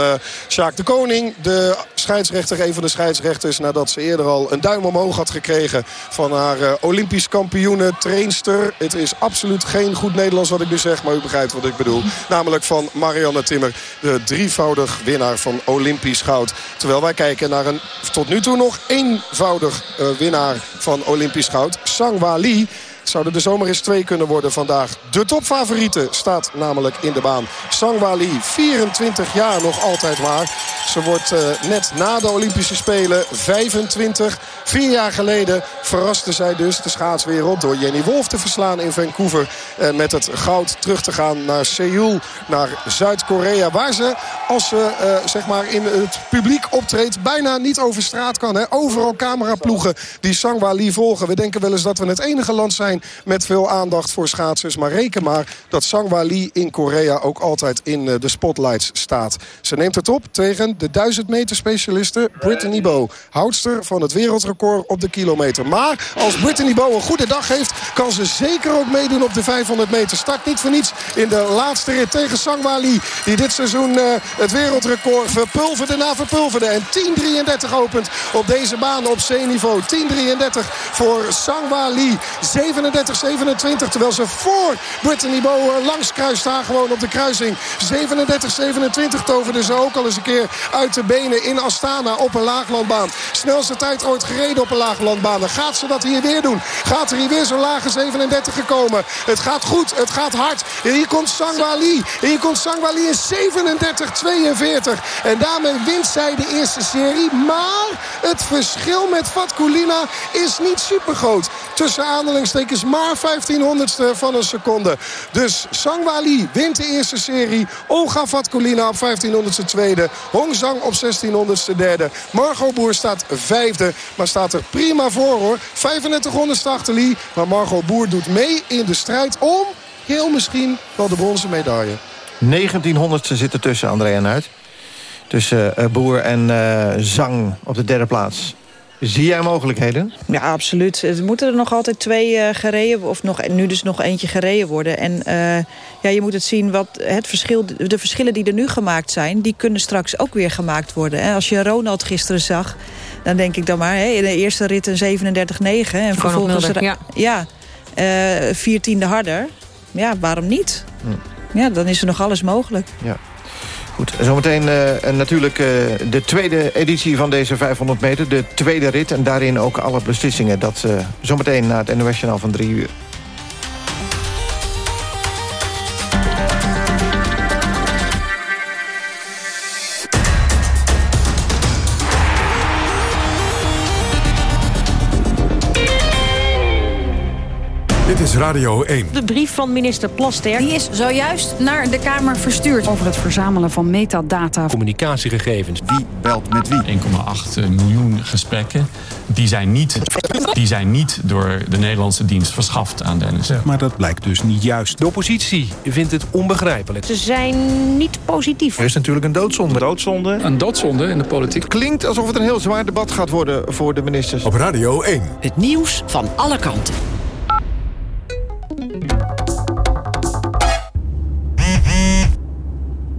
Sjaak de Koning. De scheidsrechter, een van de scheidsrechters. Nadat ze eerder al een duim omhoog had gekregen van haar Olympisch kampioene trainster. Het is absoluut geen goed Nederlands wat ik nu zeg. Maar u begrijpt wat ik bedoel. Namelijk van Marianne Timmer. De drievoudig winnaar van Olympisch goud. Terwijl wij kijken naar een tot nu toe nog eenvoudig uh, winnaar van Olympisch goud. Sangwa Lee. Zouden er zomaar eens twee kunnen worden vandaag. De topfavoriete staat namelijk in de baan. Sangwa Lee, 24 jaar nog altijd maar. Ze wordt uh, net na de Olympische Spelen 25. Vier jaar geleden verraste zij dus de schaatswereld... door Jenny Wolf te verslaan in Vancouver. En met het goud terug te gaan naar Seoul, naar Zuid-Korea. Waar ze, als ze uh, zeg maar in het publiek optreedt... bijna niet over straat kan. Hè? Overal cameraploegen die Sangwa Lee volgen. We denken wel eens dat we het enige land zijn met veel aandacht voor schaatsers. Maar reken maar dat Sangwa Lee in Korea ook altijd in de spotlights staat. Ze neemt het op tegen de 1000 meter specialiste Brittany Bow. Houdster van het wereldrecord op de kilometer. Maar als Brittany Bow een goede dag heeft... kan ze zeker ook meedoen op de 500 meter. Start niet voor niets in de laatste rit tegen Sangwa Lee. Die dit seizoen uh, het wereldrecord verpulverde na verpulverde. En 10.33 opent op deze baan op C-niveau. 10.33 voor Sangwa Lee. 37-27. Terwijl ze voor Brittany Bow langs kruist daar gewoon op de kruising. 37-27 toverde ze ook al eens een keer uit de benen in Astana op een laaglandbaan. Snelste tijd ooit gereden op een laaglandbaan. Dan gaat ze dat hier weer doen. Gaat er hier weer zo'n lage 37 gekomen. Het gaat goed, het gaat hard. En hier komt Sangwa Lee. En hier komt Sangwa Lee in 37-42. En daarmee wint zij de eerste serie. Maar het verschil met Vatkulina is niet super groot. Tussen aanhalingstekens maar 1500ste van een seconde. Dus Sangwa Lee wint de eerste serie. Olga Vatkulina op 1500ste tweede. Hong Zhang op 1600ste derde. Margot Boer staat vijfde. Maar staat er prima voor hoor. 3500ste achter Lee. Maar Margot Boer doet mee in de strijd om heel misschien wel de bronzen medaille. 1900ste zit er tussen, André en. Tussen uh, Boer en uh, Zhang op de derde plaats. Zie jij mogelijkheden? Ja, absoluut. Er moeten er nog altijd twee uh, gereden, of nog, nu dus nog eentje gereden worden. En uh, ja, je moet het zien, wat het verschil, de verschillen die er nu gemaakt zijn... die kunnen straks ook weer gemaakt worden. En als je Ronald gisteren zag, dan denk ik dan maar... Hè, in de eerste rit een 37-9 en vervolgens... Ja, ja uh, vier tiende harder. Ja, waarom niet? Hm. Ja, dan is er nog alles mogelijk. Ja. Goed, zometeen uh, natuurlijk uh, de tweede editie van deze 500 meter. De tweede rit en daarin ook alle beslissingen. Dat uh, zometeen na het NOS-journaal van drie uur. Radio 1. De brief van minister Plasterk. Die is zojuist naar de Kamer verstuurd. Over het verzamelen van metadata. Communicatiegegevens. Wie belt met wie? 1,8 miljoen gesprekken. Die zijn, niet, die zijn niet door de Nederlandse dienst verschaft aan de NSA. Maar dat blijkt dus niet juist. De oppositie vindt het onbegrijpelijk. Ze zijn niet positief. Er is natuurlijk een doodzonde. Doodzonde? Een doodzonde in de politiek. Klinkt alsof het een heel zwaar debat gaat worden voor de ministers. Op Radio 1. Het nieuws van alle kanten.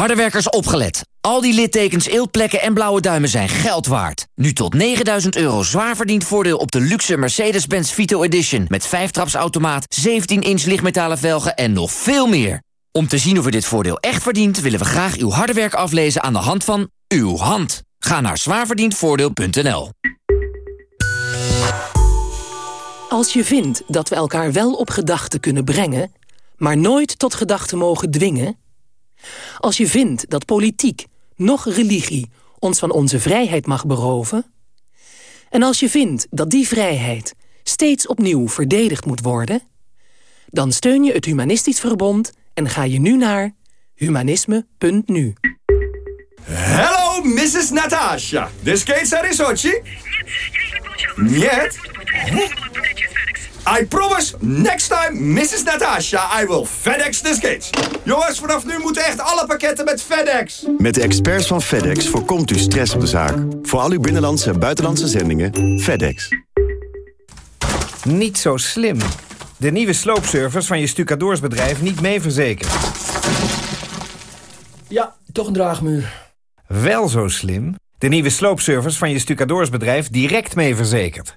Hardewerkers opgelet. Al die littekens, eeltplekken en blauwe duimen zijn geld waard. Nu tot 9000 euro zwaar verdiend voordeel op de luxe Mercedes-Benz Vito Edition... met 5-trapsautomaat, 17-inch lichtmetalen velgen en nog veel meer. Om te zien of u dit voordeel echt verdient... willen we graag uw harde werk aflezen aan de hand van uw hand. Ga naar zwaarverdiendvoordeel.nl. Als je vindt dat we elkaar wel op gedachten kunnen brengen... maar nooit tot gedachten mogen dwingen... Als je vindt dat politiek, nog religie, ons van onze vrijheid mag beroven... en als je vindt dat die vrijheid steeds opnieuw verdedigd moet worden... dan steun je het Humanistisch Verbond en ga je nu naar humanisme.nu. Hello, Mrs. Natasha. The skates are in Sochi? Нет. I promise, next time, Mrs. Natasha, I will FedEx the skates. Jongens, vanaf nu moeten echt alle pakketten met FedEx. Met de experts van FedEx voorkomt u stress op de zaak. Voor al uw binnenlandse en buitenlandse zendingen, FedEx. Niet zo slim. De nieuwe sloopservice van je stucadoorsbedrijf niet mee verzekerd. Ja, toch een draagmuur. Wel zo slim. De nieuwe sloopservice van je stucadoorsbedrijf direct mee verzekerd.